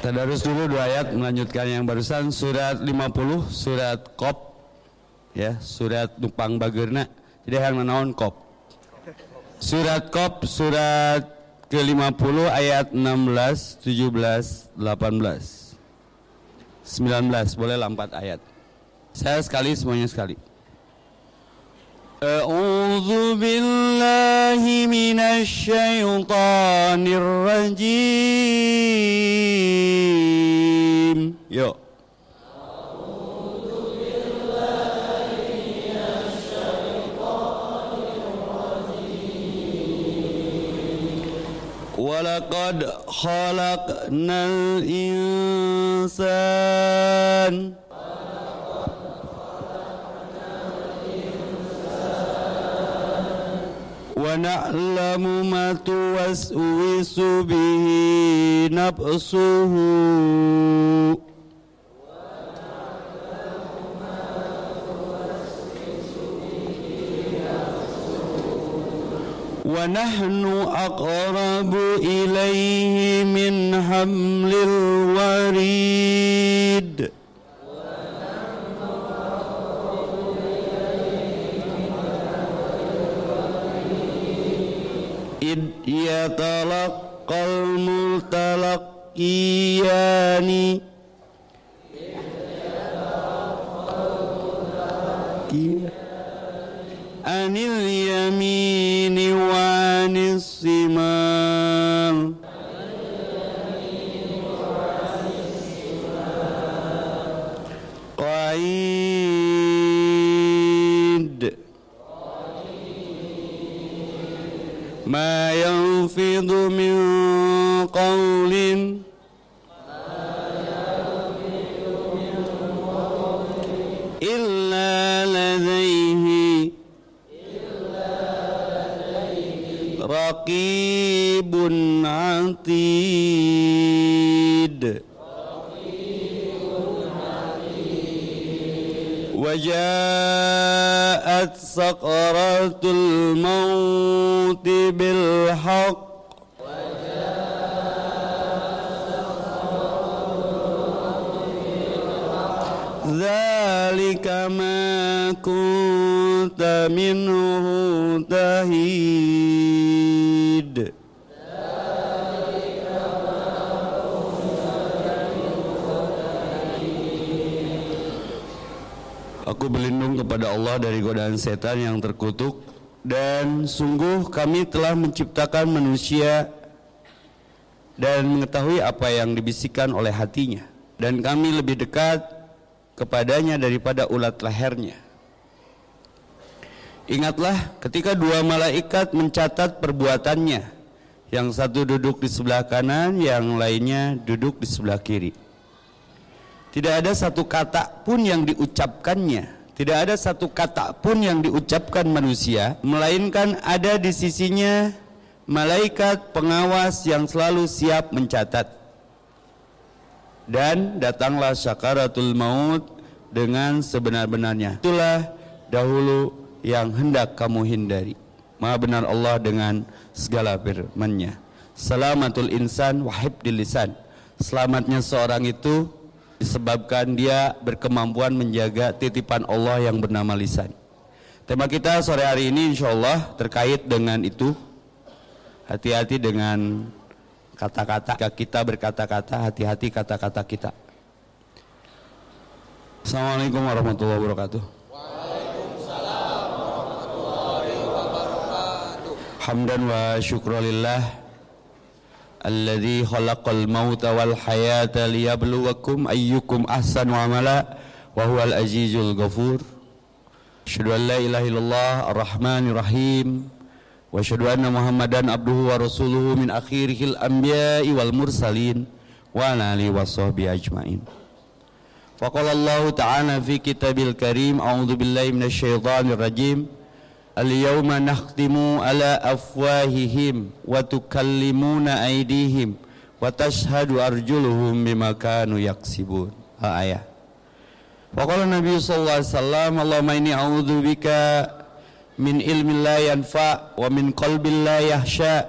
Tadarus dulu dua ayat melanjutkan yang barusan. Surat 50 surat Qop. Ya surat Nupang Bagerna jadi yang nanaon Qop. Surat Qop surat ke-50 ayat 16 17 18 19 boleh lampat ayat. Saya sekali semuanya sekali أعوذ بالله من الشيطان الرجيم. يو ولقد خلقنا الإنسان ونعلم ما توسوس به نفسه. ونحن أقرب إليه من حمل الوريد. يتلقى المتلقيان عن اليمين وعن الشمال قعيد ما يلفظ من قول. إلا لديه رقيب عتيد. وجاءت سكرة الموت بالحق ذلك ما كنت منه تهيد Aku berlindung kepada Allah dari godaan setan yang terkutuk dan sungguh kami telah menciptakan manusia dan mengetahui apa yang dibisikkan oleh hatinya dan kami lebih dekat kepadanya daripada ulat lehernya. Ingatlah ketika dua malaikat mencatat perbuatannya, yang satu duduk di sebelah kanan, yang lainnya duduk di sebelah kiri. Tidak ada satu kata pun yang diucapkannya, tidak ada satu kata pun yang diucapkan manusia, melainkan ada di sisinya malaikat pengawas yang selalu siap mencatat. Dan datanglah syakaratul maut dengan sebenar-benarnya. Itulah dahulu yang hendak kamu hindari. Maha benar Allah dengan segala firman-Nya. Salamatul insan wahib di lisan. Selamatnya seorang itu disebabkan dia berkemampuan menjaga titipan Allah yang bernama lisan. Tema kita sore hari ini insya Allah terkait dengan itu. Hati-hati dengan kata-kata. Kita berkata-kata, hati-hati kata-kata kita. Assalamualaikum warahmatullahi wabarakatuh. Hamdan wa syukrulillah Alladhi khalaqal mauta wal hayata liyabluwakum ayyukum ahsanu amala wa huwal azizul ghafur Asyhadu an la ilaha illallah ar-rahmanir rahim wa asyhadu anna muhammadan abduhu wa rasuluhu min akhirihil anbiya'i wal mursalin wa ala alihi wa sahbihi ajmain Faqala Allah ta'ala fi kitabil Al-yawma nakhtimu ala afwahihim wa tukallimuna aidihim wa tashhadu arjuluhum bima kanu yaksibun. Ayat. Wa qala Nabi sallallahu alaihi wasallam, Allahumma inni a'udzubika min ilmin la yanfa wa min qalbin la yahsha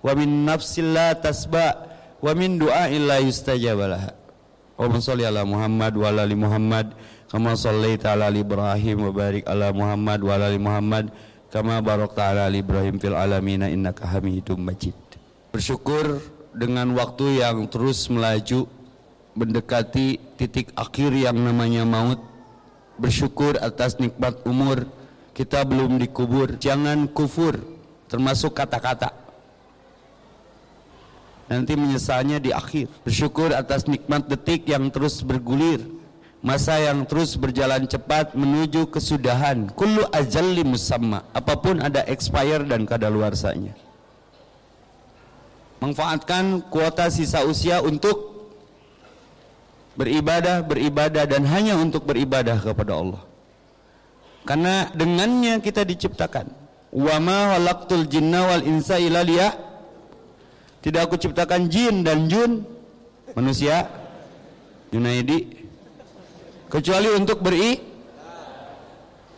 wa min nafsin la tasba wa min du'a la yustajab laha. Allahumma shalli ala Muhammad wa ala ali Muhammad kama shallaita ala Ibrahim wa barik ala Muhammad wa ala Muhammad kama barakta ala Ibrahim fil alamin innaka Hamidum Majid. Bersyukur dengan waktu yang terus melaju mendekati titik akhir yang namanya maut. Bersyukur atas nikmat umur kita belum dikubur. Jangan kufur termasuk kata-kata nanti menyesalnya di akhir. Bersyukur atas nikmat detik yang terus bergulir, masa yang terus berjalan cepat menuju kesudahan. Kullu ajalli musamma, apa pun ada expire dan kadaluarsanya. Manfaatkan kuota sisa usia untuk beribadah, beribadah dan hanya untuk beribadah kepada Allah. Karena dengannya kita diciptakan. Wa ma khalaqtul jinna wal insa illa tidak aku ciptakan jin dan jun manusia Yunaidi kecuali untuk beri.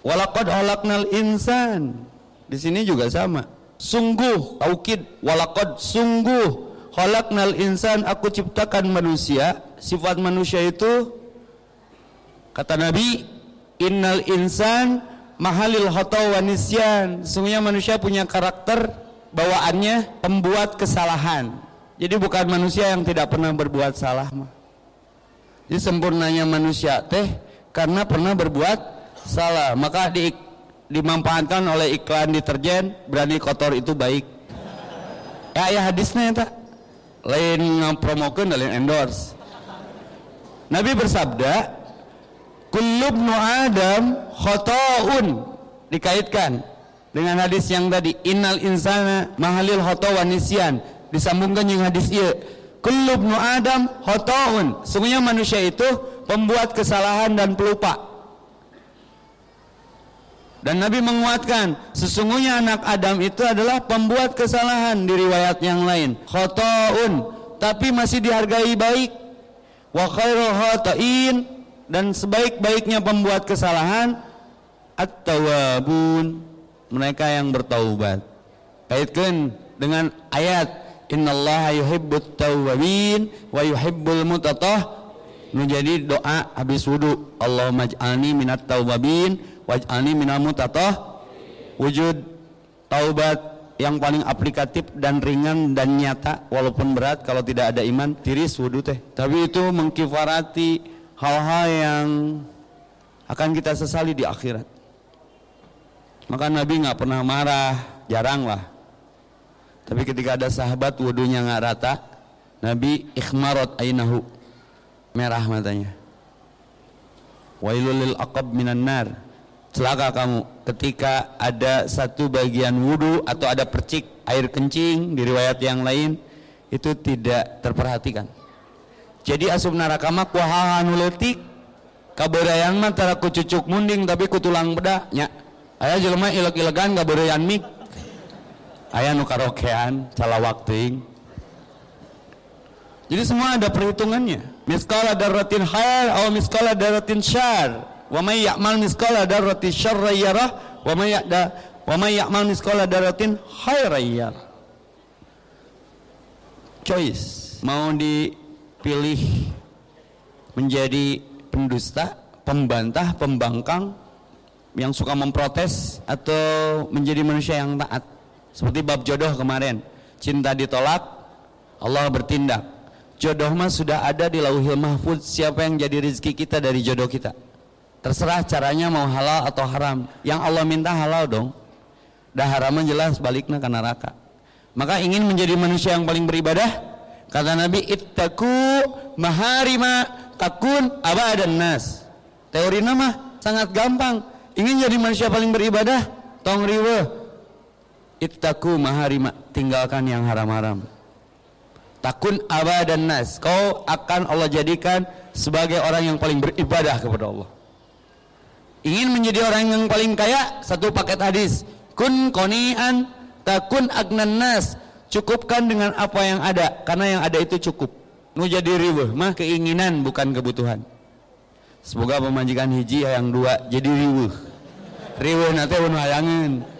Walakad halaknal insan. Di sini juga sama. Sungguh taukid. Walakad sungguh halaknal insan. Aku ciptakan manusia. Sifat manusia itu kata Nabi innal insan mahalil khata wa nisyan. Sungguhnya manusia punya karakter bawaannya pembuat kesalahan. Jadi bukan manusia yang tidak pernah berbuat salah. mah. Jadi sempurnanya manusia teh karena pernah berbuat salah. Maka di, dimanfaatkan oleh iklan deterjen berani kotor itu baik. Ya ya hadisnya tak lain ngampromokeun lain endorse. Nabi bersabda, "Kullubnu Adam khotoun." Dikaitkan dengan hadis yang tadi innal insana mahalil khata wa nisyan disambungkan dengan hadis iya kullu adam khataun. Sungguhnya manusia itu pembuat kesalahan dan pelupa. Dan Nabi menguatkan sesungguhnya anak Adam itu adalah pembuat kesalahan di riwayat yang lain. Khotaun tapi masih dihargai baik. Wa khairul khata'in dan sebaik-baiknya pembuat kesalahan at-tawabun mereka yang bertaubat. Kaitkan dengan ayat innallaha yuhibbut tawwabin wa yuhibbul mutatah. Menjadi doa habis wudu. Allahumma ij'alni minat tawwabin waj'alni minal mutatah. Wujud taubat yang paling aplikatif dan ringan dan nyata walaupun berat kalau tidak ada iman tiris wudhu teh. Tapi itu mengkifarati hal-hal yang akan kita sesali di akhirat. Maka Nabi nggak pernah marah, jarang lah. Tapi ketika ada sahabat wudhunya nggak rata, Nabi ikhmarot ainahu, merah matanya. Wailul aqab minan nar. Celaka kamu ketika ada satu bagian wudhu atau ada percik air kencing di riwayat yang lain itu tidak terperhatikan. Jadi asup neraka mah kuahahan uletik kabarayan mah tara kucucuk munding tapi kutulang bedaknya Ayah jelema ileg-ilegan gak bereyan mik. Ayah nu karaokean, salah waktu. Jadi semua ada perhitungannya. Miskala daratin khair atau miskala daratin syar. Wa may ya'mal miskala daratin syarra yarah wa may ya'da wa may ya'mal miskala daratin khairan yarah. Choice mau dipilih menjadi pendusta, pembantah, pembangkang yang suka memprotes atau menjadi manusia yang taat seperti bab jodoh kemarin. Cinta ditolak Allah bertindak. Jodoh mah sudah ada di lauhil mahfud siapa yang jadi rezeki kita dari jodoh kita? Terserah caranya mau halal atau haram. Yang Allah minta halal dong. Dah haram jelas baliknya ke neraka. Maka ingin menjadi manusia yang paling beribadah kata Nabi ittaku maharima takun abadan nas. Teori nama sangat gampang. Ingin jadi manusia paling beribadah tong riwe ittaku maharima tinggalkan yang haram-haram. Takun abadan nas. Kau akan Allah jadikan sebagai orang yang paling beribadah kepada Allah. Ingin menjadi orang yang paling kaya? Satu paket hadis. Kun konian takun agnan nas. Cukupkan dengan apa yang ada. Karena yang ada itu cukup. Nu jadi riwe mah keinginan bukan kebutuhan. Semoga pemajikan hiji yang dua jadi riweuh. Riweuh nanti nu hayangeun.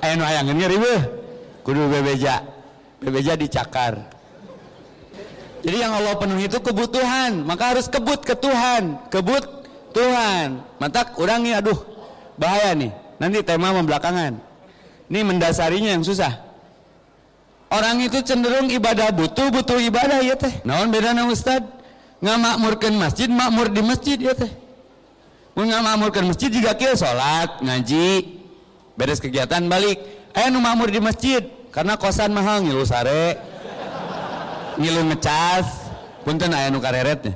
Aya riweuh. Kudu bebeja. Bebeja dicakar. Jadi yang Allah penuhi itu kebutuhan, maka harus kebut ke Tuhan, kebut Tuhan. Mata orangnya aduh bahaya nih. Nanti tema membelakangan. Ini mendasarinya yang susah. Orang itu cenderung ibadah butuh, butuh ibadah ya teh. Naon beda na Ustad? Ngamakmurkan masjid, makmur di masjid ya teh. Mun ngamakmurkan masjid juga kira sholat, ngaji, beres kegiatan balik. Ayo nu makmur di masjid, karena kosan mahal ngilu sare, ngilu ngecas, punten aya nu kareretnya.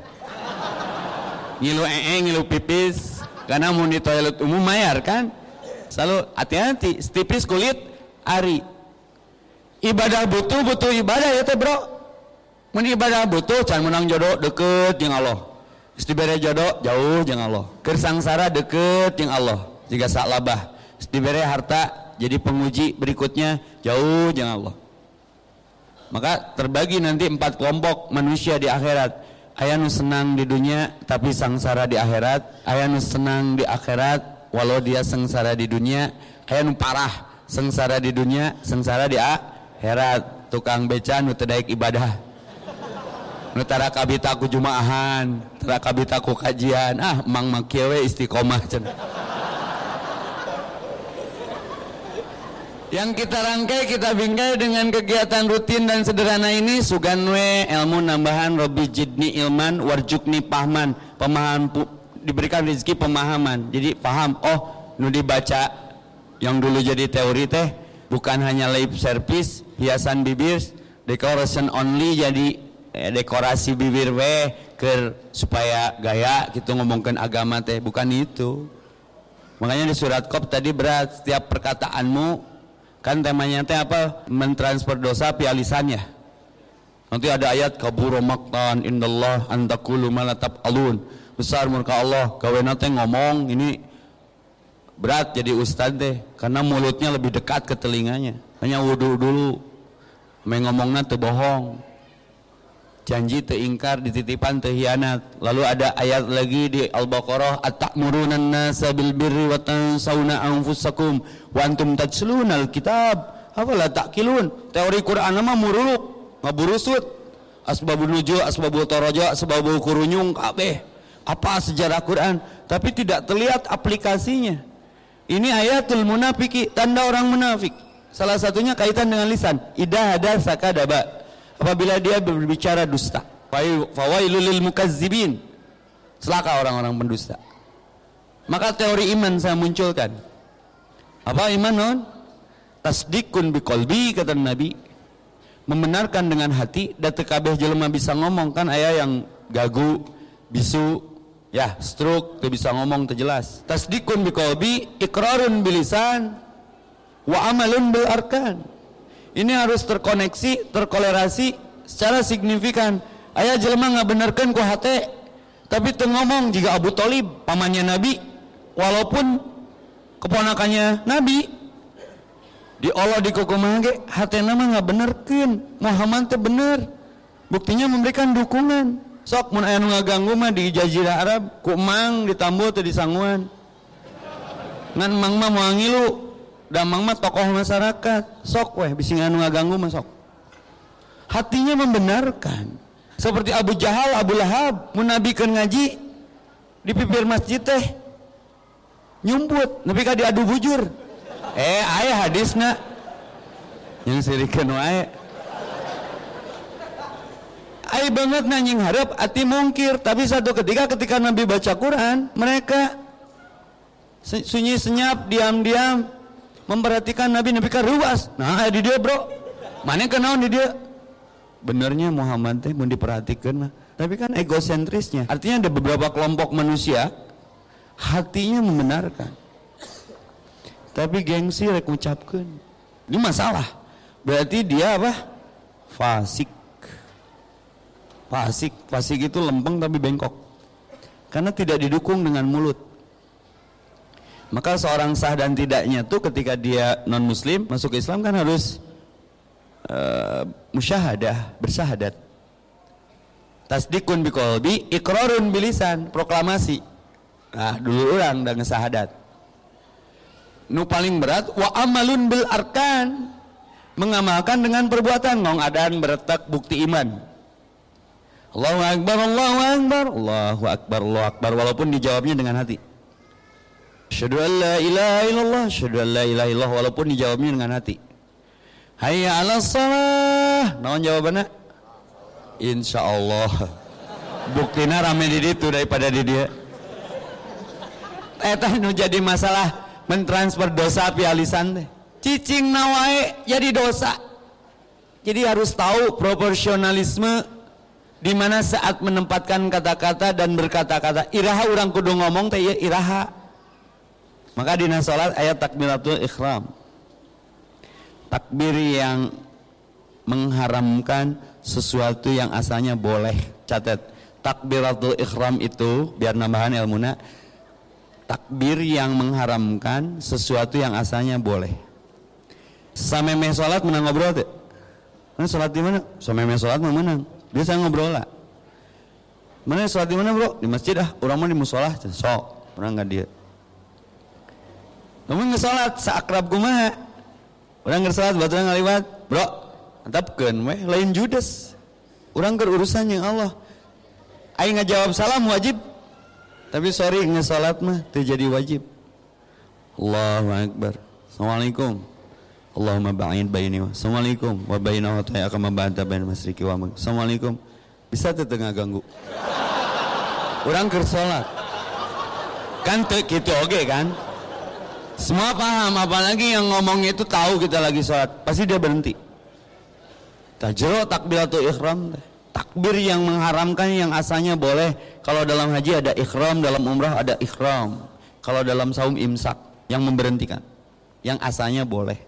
Ngilu ee, ngilu pipis, karena mau di toilet umum mayar kan? Selalu hati-hati setipis kulit ari. Ibadah butuh butuh ibadah ya teh bro. Mun ibadah butuh can menang jodoh deket jeung Allah. Istibere jodoh jauh jeung Allah. Kersangsara deket jeung Allah. Jika sak labah istibere harta jadi penguji berikutnya jauh jeung Allah. Maka terbagi nanti empat kelompok manusia di akhirat. Ayah nu senang di dunia tapi sangsara di akhirat. Ayah nu senang di akhirat walau dia sengsara di dunia. Aya nu parah sengsara di dunia sengsara di akhirat. Tukang beca nu tedaik ibadah. Nu tara kabita ku jumaahan tara kabita ku kajian. Ah mang makieu istiqomah cenah yang kita rangkai, kita bingkai dengan kegiatan rutin dan sederhana ini Suganwe ilmu nambahan Robi Jidni ilman warjukni pahman. Pemahaman diberikan rezeki pemahaman. Jadi paham oh nu dibaca yang dulu jadi teori teh bukan hanya lip service hiasan bibir decoration only jadi eh, dekorasi bibir we ke supaya gaya gitu ngomongkan agama teh. Bukan itu. Makanya di surat kop tadi berat setiap perkataanmu kan temanya teh apa? Mentransfer dosa via lisannya nanti ada ayat kabur maktan indallah antakulu malatab alun besar murka Allah gawe nate ngomong ini berat jadi ustad deh karena mulutnya lebih dekat ke telinganya. Hanya wudhu dulu main ngomongnya teu bohong janji teingkar dititipan tehianat. Lalu ada ayat lagi di Al-Baqarah at-ta'muruna an-nasa bil birri wa tansawna anfusakum wa antum tatslunal kitab afala ta'qilun? Teori Quran mah muruluk ngaburusut asbabun nujul asbabul taraja asbabul kurunyung kabeh. Apa sejarah Quran? Tapi tidak terlihat aplikasinya. Ini ayatul munafiki tanda orang munafik. Salah satunya kaitan dengan lisan. Idah ada sakadaba apabila dia berbicara dusta. Fawailul lil mukazzibin. Celaka orang-orang pendusta. Maka teori iman saya munculkan. Apa iman non? Tasdikun biqalbi kata Nabi. Membenarkan dengan hati dan tekabeh jelema bisa ngomong kan ayah yang gagu bisu ya stroke tuh bisa ngomong tuh jelas. Tasdikun biqalbi ikrarun bilisan wa amalun bil arkan ini harus terkoneksi terkolerasi secara signifikan. Ayah jelema nggak benerkan ku hate tapi tuh ngomong jika Abu Talib pamannya Nabi walaupun keponakannya Nabi di Allah di kokomage hati nama nggak benerkan Muhammad teh bener buktinya memberikan dukungan. Sok mun aya nu ngaganggu mah di jazirah Arab ku mang ditambu teu disanguan ngan mang mah moal ngilu da mang mah tokoh masyarakat. Sok weh bisi anu ngaganggu mah sok. Hatinya membenarkan. Seperti Abu Jahal Abu Lahab mun nabi ngaji di pipir masjid teh nyumput nepi ka diadu bujur. Eh aya hadisna. Yang sirikeun wae ai banget nanying harap ati mungkir. Tapi satu ketika ketika Nabi baca Quran mereka sunyi senyap diam-diam memperhatikan Nabi Nabi kan ruas. Nah di dia bro. Mana kenal di dia? Benernya Muhammad teh mau diperhatikan tapi kan egosentrisnya. Artinya ada beberapa kelompok manusia hatinya membenarkan. Tapi gengsi rek ucapkan ini masalah. Berarti dia apa? Fasik. Fasik, fasik itu lempeng tapi bengkok. Karena tidak didukung dengan mulut. Maka seorang sah dan tidaknya tuh ketika dia non muslim masuk Islam kan harus uh, musyahadah, bersahadat. Tasdikun biqalbi, ikrarun bilisan, proklamasi. Nah, dulu orang dan ngesahadat. Nu paling berat wa amalun bil arkan mengamalkan dengan perbuatan ngong adan beretak bukti iman Allahu Akbar, Allahu Akbar, Allahu Akbar, Allahu Akbar walaupun dijawabnya dengan hati. Asyhadu an la ilaha illallah, asyhadu an la ilaha illallah walaupun dijawabnya dengan hati. Hayya 'ala shalah. Naon jawabannya? Insyaallah. Buktina rame di itu daripada di dia. Eta nu jadi masalah mentransfer dosa pialisan teh. Cicing nawae jadi dosa. Jadi harus tahu proporsionalisme di mana saat menempatkan kata-kata dan berkata-kata. Iraha orang kudu ngomong teh ya. Maka di salat ayat takbiratul ikhram. Takbir yang mengharamkan sesuatu yang asalnya boleh. Catat. Takbiratul ikhram itu biar nambahan ilmuna takbir yang mengharamkan sesuatu yang asalnya boleh. Sameme salat menang ngobrol tuh. Mana salat di mana? Sameme salat mah menang. Dia saya ngobrol lah. Mana salat di mana bro? Di masjid ah. Orang mau di musola. Sok. Orang nggak dia. Namun ngesalat seakrab kumaha. Orang ngesalat batu ngaliwat, bro, antapkeun weh lain judes. Orang urusan yang Allah. Aing ngajawab salam wajib. Tapi sorry ngesalat mah teu jadi wajib. Allahu akbar. Assalamualaikum. Allahumma ba'in baini wa Assalamualaikum wa bainahu ta'ala kama ba'anta bain masriki wa. Assalamualaikum. Bisa teu tengah ganggu. Orang keur salat. Kan teu kitu oge kan? Semua paham, apalagi yang ngomongnya itu tahu kita lagi sholat, pasti dia berhenti. Tajro takbiratul ikhram, takbir yang mengharamkan yang asalnya boleh. Kalau dalam haji ada ikhram, dalam umrah ada ikhram. Kalau dalam saum imsak yang memberhentikan, yang asalnya boleh.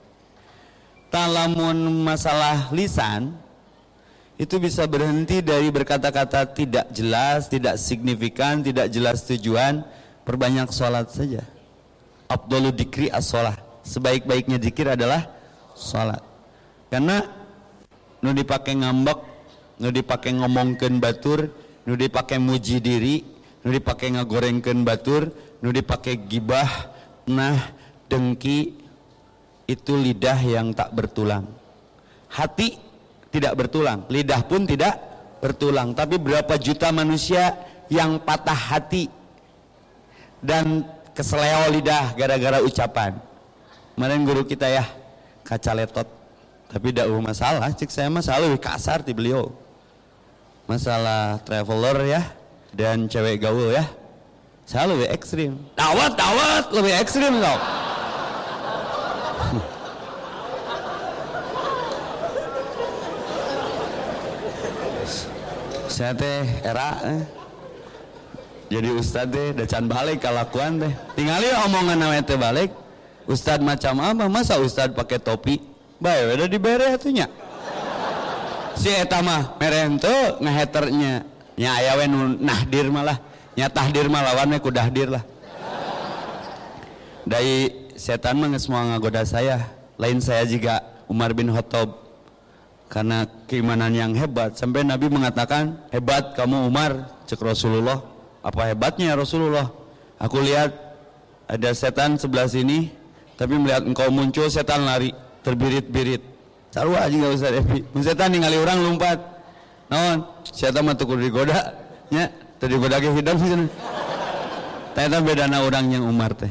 Talamun masalah lisan itu bisa berhenti dari berkata-kata tidak jelas, tidak signifikan, tidak jelas tujuan, perbanyak sholat saja. Abdullu dikri as -sholah. Sebaik-baiknya dikir adalah sholat. Karena nu dipakai ngambek, nu dipakai ngomongkan batur, nu dipakai muji diri, nu dipakai ngagorengkan batur, nu dipakai gibah, nah dengki itu lidah yang tak bertulang. Hati tidak bertulang, lidah pun tidak bertulang. Tapi berapa juta manusia yang patah hati dan keseleo lidah gara-gara ucapan. Kemarin guru kita ya kaca letot. Tapi tidak masalah cik saya masalah lebih kasar di beliau. Masalah traveler ya dan cewek gaul ya saya lebih ekstrim. Dawat dawat lebih ekstrim kau saya teh era eh jadi ustad deh dacan balik kalakuan teh tinggalin omongan namanya teh balik. Ustad macam apa? Masa ustad pakai topi? Baik udah dibere atunya si eta mah merento ngehaternya nya aya we nahdir malah. Nya tahdir lawannya ku dahdir lah. Dari setan mah semua ngagoda saya. Lain saya juga Umar bin Khattab. Karena keimanan yang hebat. Sampai Nabi mengatakan hebat kamu Umar cek Rasulullah apa hebatnya ya Rasulullah? Aku lihat ada setan sebelah sini, tapi melihat engkau muncul setan lari, terbirit-birit. Sarwa aja nggak usah Evi. Setan ningali orang lompat. Naon? Setan mah digoda, tadi goda ke hidup sih. Ternyata beda na orang yang Umar teh.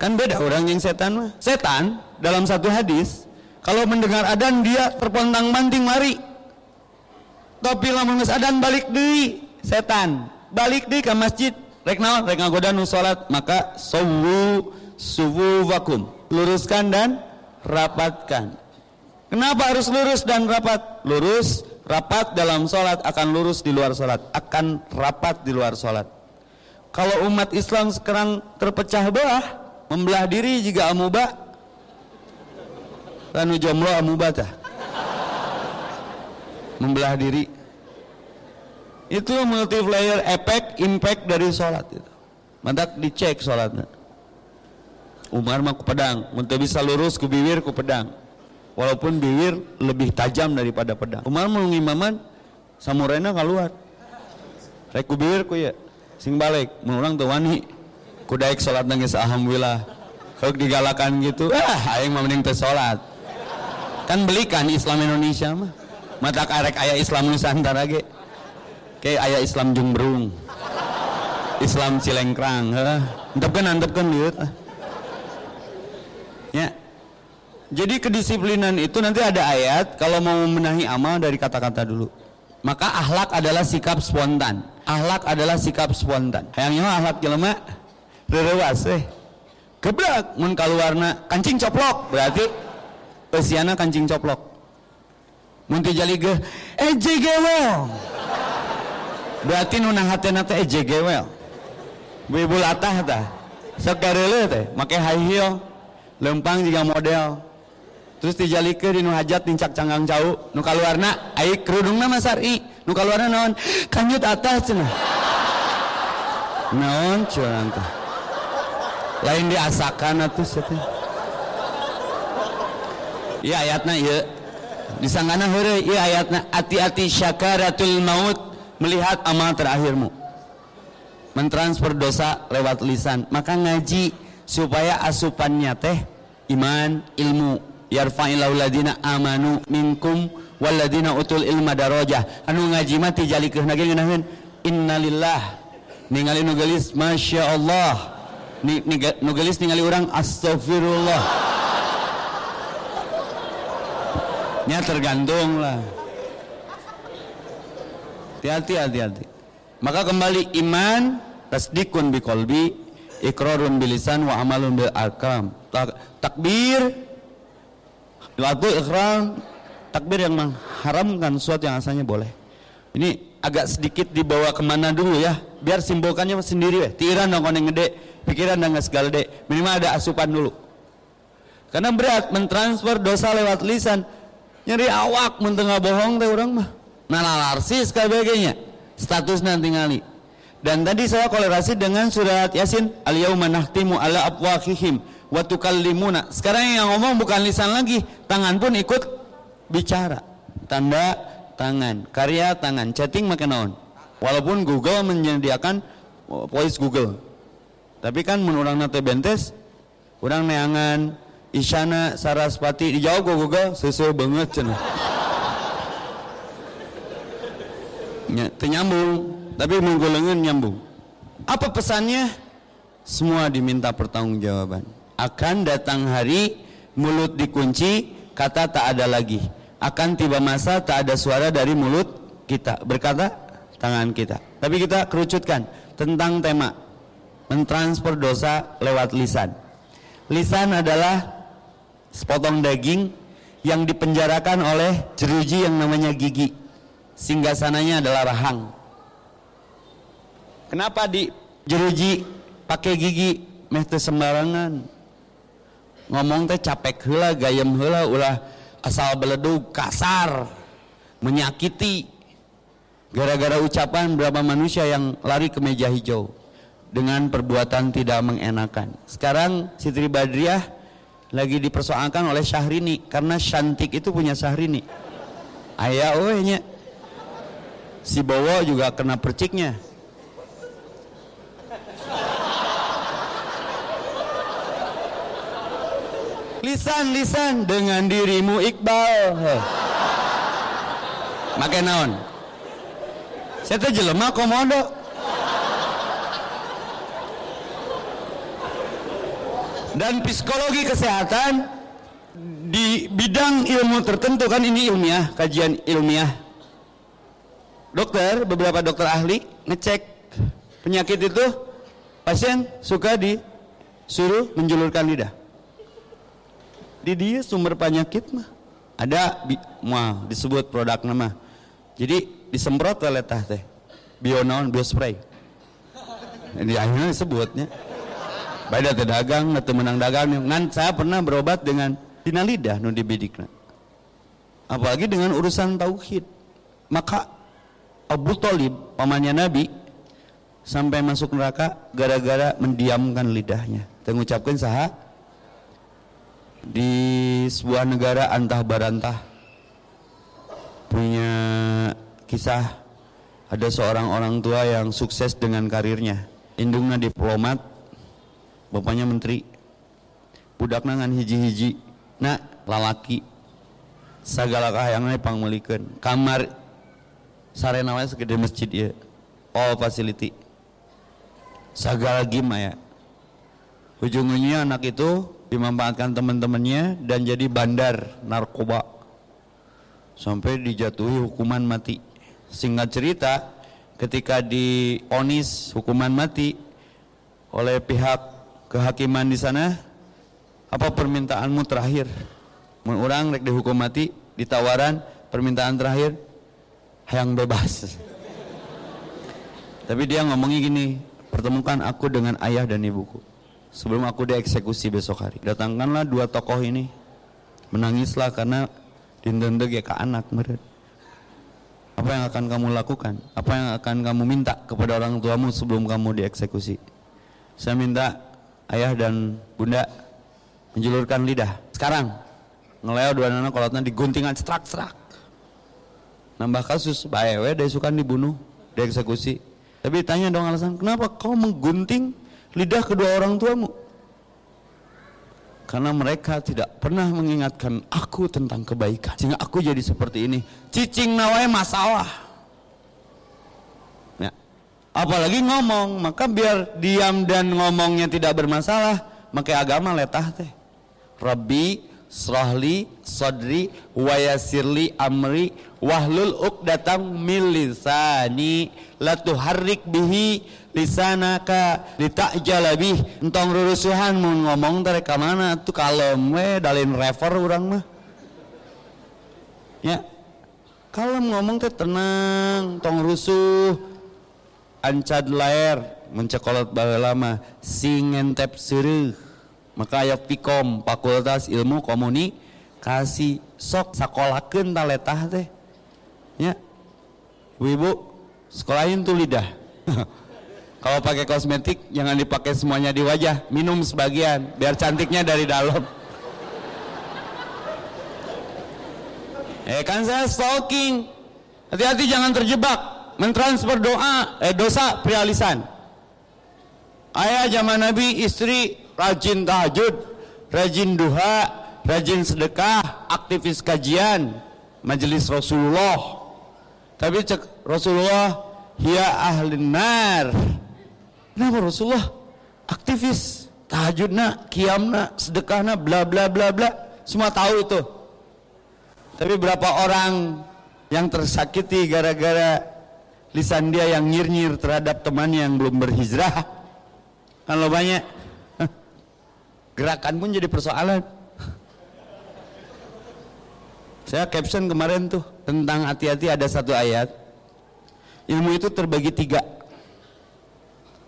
Kan beda orang yang setan mah. Setan dalam satu hadis kalau mendengar adan dia terpontang banting lari. Tapi lamun adan balik deui setan. Balik di ke masjid. Rek naon? Rek nu salat maka sawu vakum luruskan dan rapatkan. Kenapa harus lurus dan rapat? Lurus rapat dalam sholat akan lurus di luar sholat. Akan rapat di luar sholat. Kalau umat Islam sekarang terpecah belah membelah diri jika amuba. Kanu jomlo amuba membelah diri itu multiplier efek impact dari sholat itu. Dicek sholatnya. Umar mah ku pedang untuk bisa lurus ku bibir ku pedang. Walaupun bibir lebih tajam daripada pedang. Umar mau ngimaman samurainya keluar rek ku bibir ku ya sing balik menurang tuh wani. Ku daik sholat nangis alhamdulillah. Kalau digalakan gitu ah aing mah mending teh sholat. Kan belikan Islam Indonesia mah. Mata karek ayah Islam Nusantara ge kayak ayah Islam Jumbrung. Islam Cilengkrang antepkan antepkan lihat ya. Jadi kedisiplinan itu nanti ada ayat kalau mau membenahi amal dari kata-kata dulu. Maka ahlak adalah sikap spontan. Ahlak adalah sikap spontan. Hayangnya ahlak jelema rerewas eh. Gebrak mun kaluarna kancing coplok berarti usiana kancing coplok. Mun jali ge ejegewel berarti nuna hatena teh ejegewel ibu latah tah sok teh make high heel lempang juga model. Terus dijalikeun di nu hajat tincak canggang jauh. Nu kaluarna ai kerudungna mah sari nu kaluarna naon? Kanjut atas cenah. Naon curang teh? Lain diasakan atuh teh. Iya ayatna iya disangana heureuy iya ayatna hati-hati syakaratul maut melihat amal terakhirmu. Mentransfer dosa lewat lisan. Maka ngaji supaya asupannya teh iman ilmu. Yarfa'illahu ladina amanu minkum waladina utul ilma darajah. Anu ngaji mah tijalikeun lagi ngeunaheun innalillah. Ningali nu geulis masyaallah ni, ni, nu ningali urang astagfirullah nya tergantung lah hati-hati hati-hati maka kembali iman tasdikun biqalbi ikrarun bilisan wa amalun bil arkam takbir Waktu ikhram takbir yang mengharamkan sesuatu yang asalnya boleh. Ini agak sedikit dibawa ke mana dulu ya, biar simbolkannya sendiri ya. Tiran dong yang gede, pikiran dan segala dek. Minimal ada asupan dulu. Karena berat mentransfer dosa lewat lisan. Nyeri awak mentengah bohong teh orang mah. Narsis sebagainya. Status nanti ngali. Dan tadi saya kolerasi dengan surat Yasin al-yauma nahtimu ala afwahihim wa tukallimuna. Sekarang yang ngomong bukan lisan lagi, tangan pun ikut bicara. Tanda tangan, karya tangan, chatting makin naon. Walaupun Google menyediakan voice Google. Tapi kan menurut nate bentes, kurang neangan Isyana Saraspati dijawab Google sesuai banget nyambung, tapi minggu nyambung. Apa pesannya? Semua diminta pertanggungjawaban. Akan datang hari mulut dikunci kata tak ada lagi. Akan tiba masa tak ada suara dari mulut kita. Berkata tangan kita. Tapi kita kerucutkan. Tentang tema mentransfer dosa lewat lisan. Lisan adalah sepotong daging yang dipenjarakan oleh jeruji yang namanya gigi sehingga sananya adalah rahang. Kenapa di jeruji pakai gigi meh sembarangan. Ngomong teh capek hela gayem hela ulah asal beledug kasar menyakiti. Gara-gara ucapan berapa manusia yang lari ke meja hijau dengan perbuatan tidak mengenakan. Sekarang Siti Badriah lagi dipersoalkan oleh Syahrini karena Syantik itu punya Syahrini. Ayah ohnya si Bowo juga kena perciknya. Lisan-lisan dengan dirimu Iqbal. Makai naon? Saya tuh jelema komodo dan psikologi kesehatan di bidang ilmu tertentu kan ini ilmiah kajian ilmiah dokter beberapa dokter ahli ngecek penyakit itu pasien suka disuruh menjulurkan lidah. Di dia sumber penyakit mah. Ada mah disebut produk nama. Jadi disemprot oleh tah teh. Bionaon biospray. Di akhirnya disebutnya. Beda teh dagang atau menang dagang ngan saya pernah berobat dengan tina lidah nu dibidikna. Apalagi dengan urusan tauhid. Maka Abu Talib pamannya Nabi sampai masuk neraka gara-gara mendiamkan lidahnya. Mengucapkan sahah di sebuah negara antah barantah punya kisah. Ada seorang orang tua yang sukses dengan karirnya. Indungnya diplomat bapaknya menteri. Budak nangan hiji-hiji. Nak lalaki. Segala kahayangna pangmelikeun kamar sarena we segede masjid ya. All facility. Segala game ya. Ujung-ujungnya anak itu dimanfaatkan teman-temannya dan jadi bandar narkoba. Sampai dijatuhi hukuman mati. Singkat cerita ketika dionis hukuman mati oleh pihak kehakiman di sana apa permintaanmu terakhir? Mun orang rek dihukum mati ditawaran permintaan terakhir yang bebas. Tapi dia ngomongnya gini pertemukan aku dengan ayah dan ibuku. Sebelum aku dieksekusi besok hari. Datangkanlah dua tokoh ini. Menangislah karena dindendeg ya ke anak meret. Apa yang akan kamu lakukan? Apa yang akan kamu minta kepada orang tuamu sebelum kamu dieksekusi? Saya minta ayah dan bunda menjulurkan lidah. Sekarang ngeleo dua anak kolotnya diguntingan serak-serak nambah kasus. Baewe dari sukan dibunuh dieksekusi. Tapi tanya dong alasan kenapa kau menggunting lidah kedua orang tuamu? Karena mereka tidak pernah mengingatkan aku tentang kebaikan. Sehingga aku jadi seperti ini. Cicing nawai masalah. Ya. apalagi ngomong maka biar diam dan ngomongnya tidak bermasalah maka agama letah teh. Rabbi srahli sadri wayasirli amri wahlul uqdatang min lisani la tuharrik bihi lisanaka litajala bih. Entong rurusuhan mun ngomong teh ka mana tuh kalem we dalin refer urang mah. Ya kalem ngomong teh tenang tong rusuh. Ancad laer mencekolot baheula mah singentep seureuk maka aya Pikom Fakultas Ilmu Komunikasi. Sok sakolakeun taletah teh ya. Ibu sekolahin tuh lidah. Kalau pakai kosmetik jangan dipakai semuanya di wajah. Minum sebagian biar cantiknya dari dalam. Eh kan saya stalking. Hati-hati jangan terjebak. Mentransfer doa eh dosa pria lisan. Ayah zaman Nabi istri rajin tahajud, rajin duha, rajin sedekah, aktivis kajian, majelis Rasulullah. Tapi cek Rasulullah, hiya ahli nar. Kenapa Rasulullah? Aktivis, tahajudna, kiamna, sedekahna, bla bla bla bla. Semua tahu itu. Tapi berapa orang yang tersakiti gara-gara lisan dia yang nyir-nyir terhadap temannya yang belum berhijrah? Lo banyak gerakan pun jadi persoalan saya caption kemarin tuh tentang hati-hati ada satu ayat. Ilmu itu terbagi tiga.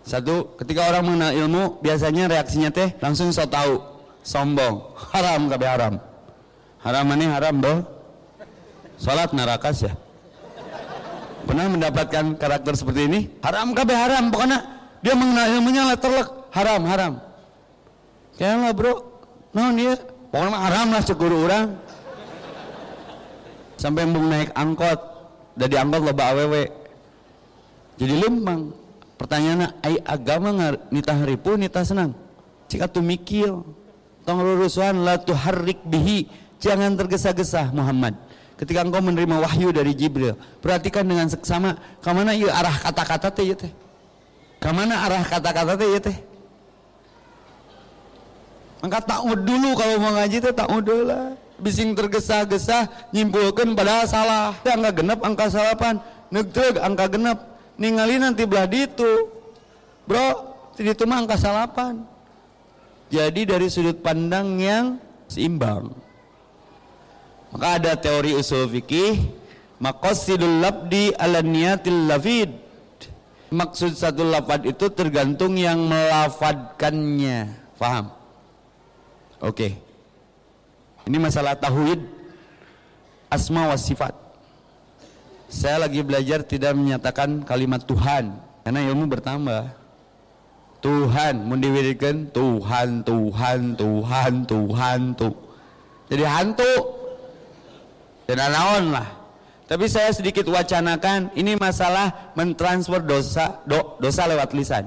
Satu ketika orang mengenal ilmu biasanya reaksinya teh langsung so tahu sombong. Haram kabe haram. Haram ini haram boh sholat narakas ya. Pernah mendapatkan karakter seperti ini? Haram kabe haram pokoknya dia mengenal ilmunya letterlek haram haram. Kayaknya lah bro, non dia, pokoknya haram lah cekuru orang. Sampai embung naik angkot, dari angkot loba awewe. Jadi lempang. Pertanyaannya, ai agama nggak nita haripu nita senang. Jika tu mikil, tong rurusuan la harik bihi, jangan tergesa-gesa Muhammad. Ketika engkau menerima wahyu dari Jibril, perhatikan dengan seksama, ke mana iya arah kata-kata teh teh. Ke mana arah kata-kata teh teh Angkat takwud dulu kalau mau ngaji takwud dulu lah. Bising tergesa-gesa nyimpulkan padahal salah. Angka genap angka salapan. Negdeg angka genap. Ningali nanti belah ditu. Bro, itu mah angka salapan. Jadi dari sudut pandang yang seimbang. Maka ada teori usul fikih maqasidul labdi ala niyatil lafid. Maksud satu lafad itu tergantung yang melafadkannya. Faham? Oke. Ini masalah tauhid asma wa sifat. Saya lagi belajar tidak menyatakan kalimat Tuhan karena ilmu bertambah. Tuhan mendiwirikan Tuhan, Tuhan, Tuhan, Tuhan, tuh. Jadi hantu. Dan naon lah. Tapi saya sedikit wacanakan ini masalah mentransfer dosa do, dosa lewat lisan.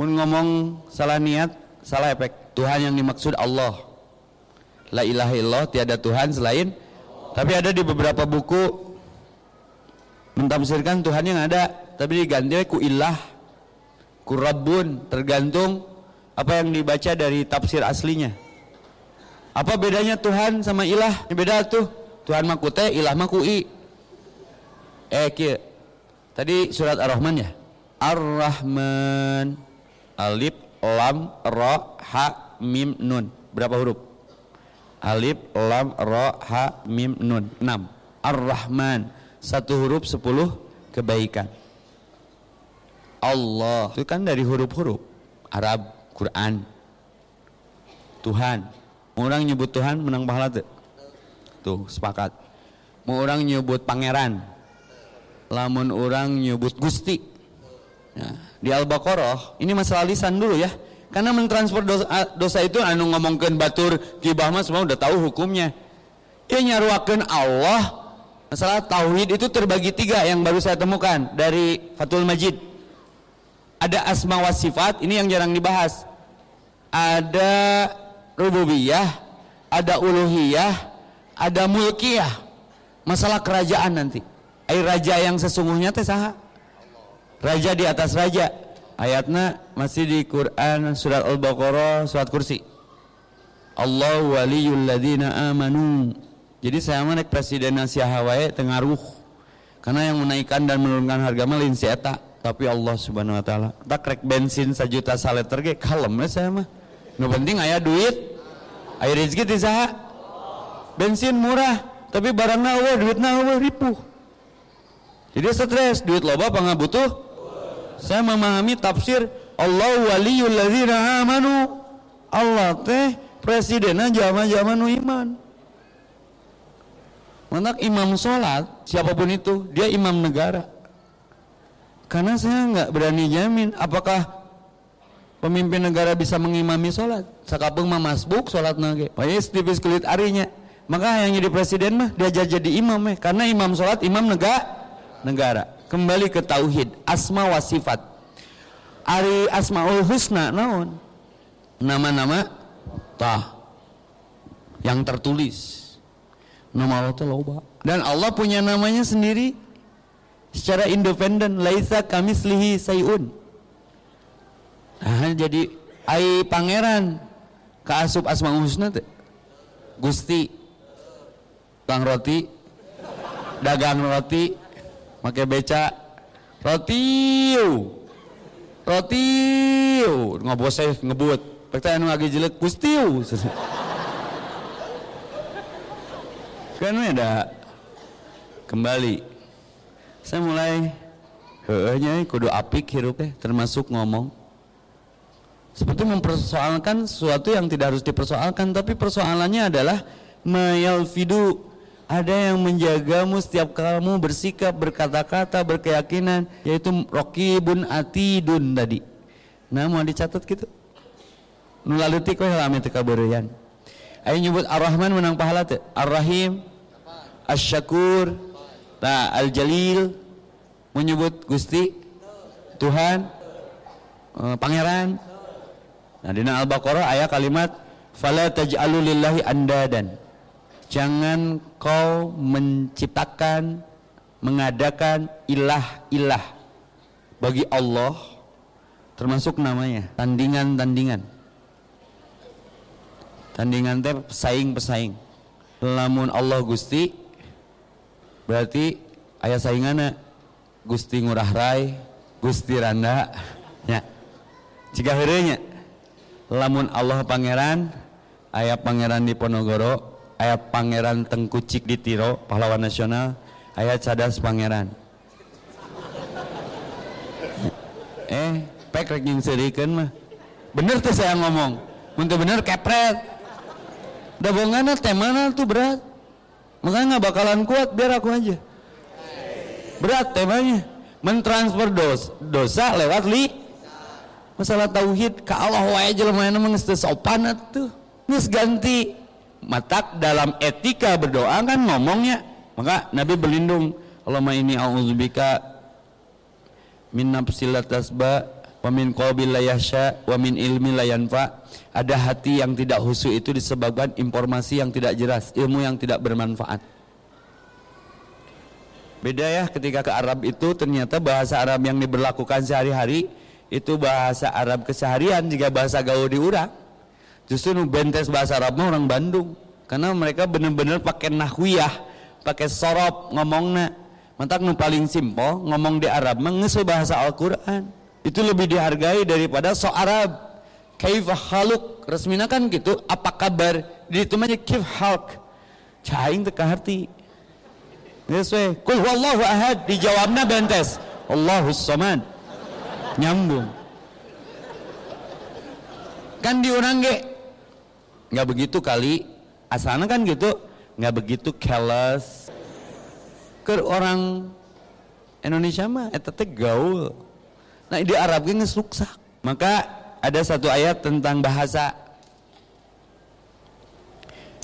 Mun ngomong salah niat, salah efek. Tuhan yang dimaksud Allah La ilaha illallah tiada Tuhan selain tapi ada di beberapa buku mentafsirkan Tuhan yang ada tapi diganti ku ilah ku rabbun tergantung apa yang dibaca dari tafsir aslinya. Apa bedanya Tuhan sama ilah? Beda tuh. Tuhan maku teh ilah maku i. Eh kia. Tadi surat ar-rahman ya? Ar-rahman. Alif lam ra ha mim nun. Berapa huruf alif lam ra ha mim nun. 6 ar-rahman. Satu huruf sepuluh kebaikan. Allah. Itu kan dari huruf-huruf. Arab Quran. Tuhan. Orang nyebut Tuhan menang pahala tuh. Tuh sepakat. Mau orang nyebut pangeran. Lamun orang nyebut Gusti. Nah, di Al-Baqarah ini masalah lisan dulu ya karena mentransfer dosa, dosa itu anu ngomongkan batur kibah mas semua udah tahu hukumnya. Ya nyaruakan Allah. Masalah tauhid itu terbagi tiga yang baru saya temukan dari Fatul Majid. Ada asma wa sifat, ini yang jarang dibahas. Ada rububiyah, ada uluhiyah, ada mulkiyah. Masalah kerajaan nanti. Air raja yang sesungguhnya teh saha? Raja di atas raja ayatnya masih di Quran surat Al-Baqarah surat kursi. Allah waliyul ladina amanu. Jadi saya menaik presiden Asia Hawaii tengaruh karena yang menaikkan dan menurunkan harga mah lain eta. Tapi Allah subhanahu wa ta'ala. Tak rek bensin sejuta saliter ge kalem ya saya mah. Nu penting aya duit. Aya rezeki di saha? Bensin murah tapi barangnya eueuh duitna eueuh ripuh. Jadi stres duit loba pangabutuh saya memahami tafsir Allah waliyul ladzina amanu. Allah teh presiden zaman-zaman iman. Manak imam sholat siapa pun itu dia imam negara. Karena saya nggak berani jamin apakah pemimpin negara bisa mengimami sholat. Sakapung mah masbuk sholat nage. Payah tipis kulit arinya. Maka yang jadi presiden mah dia jadi imam eh karena imam sholat imam negara negara kembali ke tauhid asma wa sifat. Ari asmaul husna naon? Nama-nama tah yang tertulis. Nama Allah itu loba. Dan Allah punya namanya sendiri secara independen. Laisa kamislihi sayun. Nah jadi ai pangeran. Kaasup asmaul husna teh. Gusti Bang roti dagang roti pakai beca roti roti ngobos saya ngebut pertanyaan lagi jelek gustiu kan ada kembali saya mulai hehnya kudu apik hirupnya termasuk ngomong seperti mempersoalkan sesuatu yang tidak harus dipersoalkan tapi persoalannya adalah mayalfidu ada yang menjagamu setiap kamu bersikap, berkata-kata, berkeyakinan, yaitu rokibun atidun tadi. Nah, mau dicatat gitu. Nulalutik kowe lami teu. Ayo nyebut Ar-Rahman menang pahala? Ar-Rahim, Asy-Syakur, ta Al-Jalil, menyebut Gusti, Tuhan, eh, Pangeran. Nah, di Al-Baqarah ayat kalimat fala taj'alu lillahi andadan Jangan kau menciptakan, mengadakan ilah-ilah bagi Allah termasuk namanya tandingan-tandingan. Tandingan teh pesaing-pesaing. Lamun Allah Gusti berarti ayah saingana Gusti Ngurah Rai, Gusti Randa ya. Jika heureunya lamun Allah pangeran ayah pangeran di Ponorogo ayat pangeran tengkucik di Tiro pahlawan nasional. Ayat cadas pangeran. Eh pek rek nyungsirikeun mah. Bener tuh saya ngomong. Untuk bener kepret. Udah bohongan temana tuh berat? Makanya nggak bakalan kuat biar aku aja. Berat temanya. Mentransfer dos, dosa lewat li. Masalah tauhid ke Allah wae jelema mah geus sopan tuh geus ganti matak dalam etika berdoa kan ngomongnya. Maka Nabi berlindung. Allahumma ini a'udzubika min nafsil tasba wa min qalbil la yahsya wa min ilmi la yanfa. Ada hati yang tidak husu itu disebabkan informasi yang tidak jelas ilmu yang tidak bermanfaat. Beda ya ketika ke Arab itu ternyata bahasa Arab yang diberlakukan sehari-hari itu bahasa Arab keseharian jika bahasa gaul diurang justru nu bentes bahasa Arab mah orang Bandung karena mereka benar-benar pakai nahwiyah pakai sorop ngomongnya mantak nu paling simpel ngomong di Arab mah bahasa Al-Quran itu lebih dihargai daripada so Arab kaifa haluk resmina kan gitu apa kabar di itu mah kif halk caing teka hati Yes, we. Kul wallahu ahad dijawabna bentes. Allahus samad. Nyambung. Kan diurang ge nggak begitu kali. Asalnya kan gitu, nggak begitu careless. Ke orang Indonesia mah eta teh gaul. Nah di Arab ge ngesuksak. Maka ada satu ayat tentang bahasa.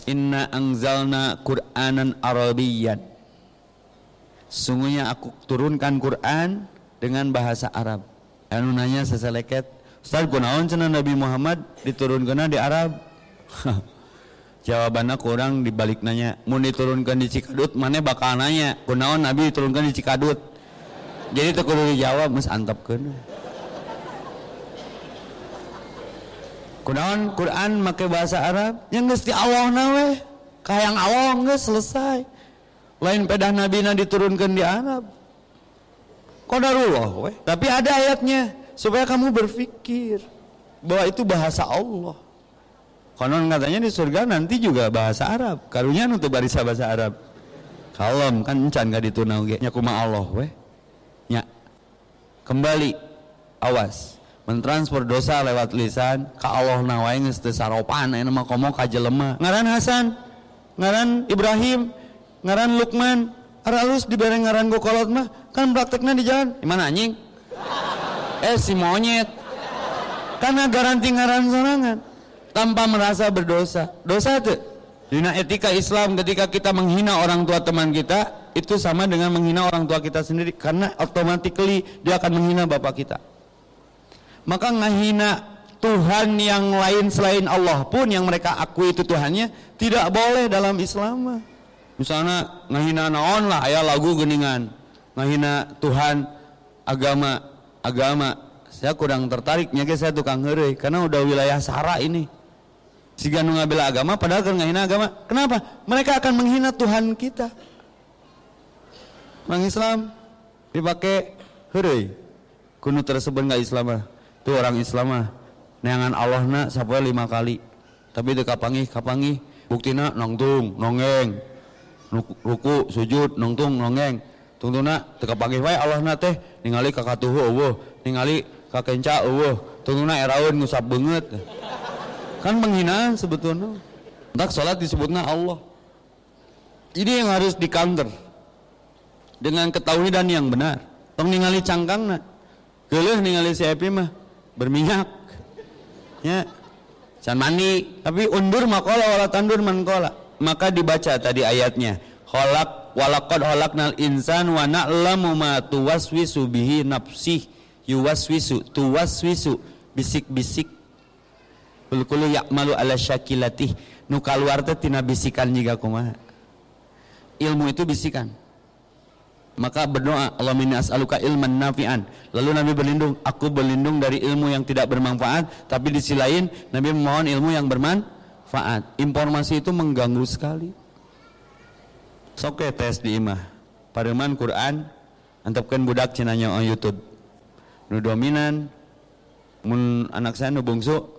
Inna angzalna Qur'anan Arabiyyan. Sungguhnya aku turunkan Quran dengan bahasa Arab. Anu nanya seseleket, Ustaz kunaon cenah Nabi Muhammad diturunkan di Arab? Jawabannya kurang dibalik nanya, mau diturunkan di Cikadut, mana bakal nanya, kunaon Nabi diturunkan di Cikadut? Jadi itu kudu dijawab, mas antap kena. Kunaon Quran make bahasa Arab? Yang mesti Allah nawe kayang Allah nggak selesai. Lain pedah Nabi na diturunkan di Arab. Qadarullah weh. tapi ada ayatnya supaya kamu berpikir bahwa itu bahasa Allah konon katanya di surga nanti juga bahasa Arab. Karunya untuk barisa bahasa Arab. Kalem kan encan gak ditunau ge. Nyakuma Allah weh. Nya. Kembali. Awas. Mentransfer dosa lewat lisan ka Allah geus teu saropan aya mah komo ka jelema. Ngaran Hasan ngaran Ibrahim ngaran Lukman aralus dibere ngaran gokolot mah kan prakteknya di jalan. Gimana anjing? Eh si monyet. Karena garanti ngaran sorangan tanpa merasa berdosa. Dosa tuh Dina etika Islam ketika kita menghina orang tua teman kita itu sama dengan menghina orang tua kita sendiri. Karena automatically dia akan menghina bapak kita. Maka ngahina Tuhan yang lain selain Allah pun yang mereka akui itu Tuhannya tidak boleh dalam Islam. Misalnya ngahina naon lah ayah lagu geningan. Ngahina Tuhan agama agama. Saya kurang tertarik nyake saya tukang ngeri karena udah wilayah Sara ini si nu ngabila agama padahal kan ngahina agama. Kenapa? Mereka akan menghina Tuhan kita. Orang Islam dipakai hurry kuno tersebut nggak Islam itu orang Islam mah neangan Allah na sampai lima kali. Tapi itu kapangi kapangi. Buktina nongtung nongeng ruku sujud nongtung nongeng tungtuna teka panggih wae Allah na teh ningali kakatuhu eueuh ningali kakenca eueuh tungtuna eraun ngusap banget kan penghinaan sebetulnya. Tak salat disebutnya Allah. Ini yang harus di counter dengan dan yang benar. Tong ningali cangkang na geuleuh ningali si Epi mah. Berminyak. Ya. Can mandi. Tapi undur makola wala tandur mankola. Maka dibaca tadi ayatnya. Kholak walakad nal insan wa na'lamu ma tuwaswisu bihi nafsih. Yuwaswisu tuwaswisu. Bisik-bisik kulkulu yakmalu ala syakilatih. Nu kaluar tina bisikan juga kumaha. Ilmu itu bisikan. Maka berdoa Allah minni as'aluka ilman nafi'an. Lalu Nabi berlindung. Aku berlindung dari ilmu yang tidak bermanfaat tapi di sisi lain Nabi memohon ilmu yang bermanfaat. Informasi itu mengganggu sekali. Soke tes di imah. Pareman Quran antapkan budak cenanya on YouTube. Nu dominan mun anak saya nu bungsu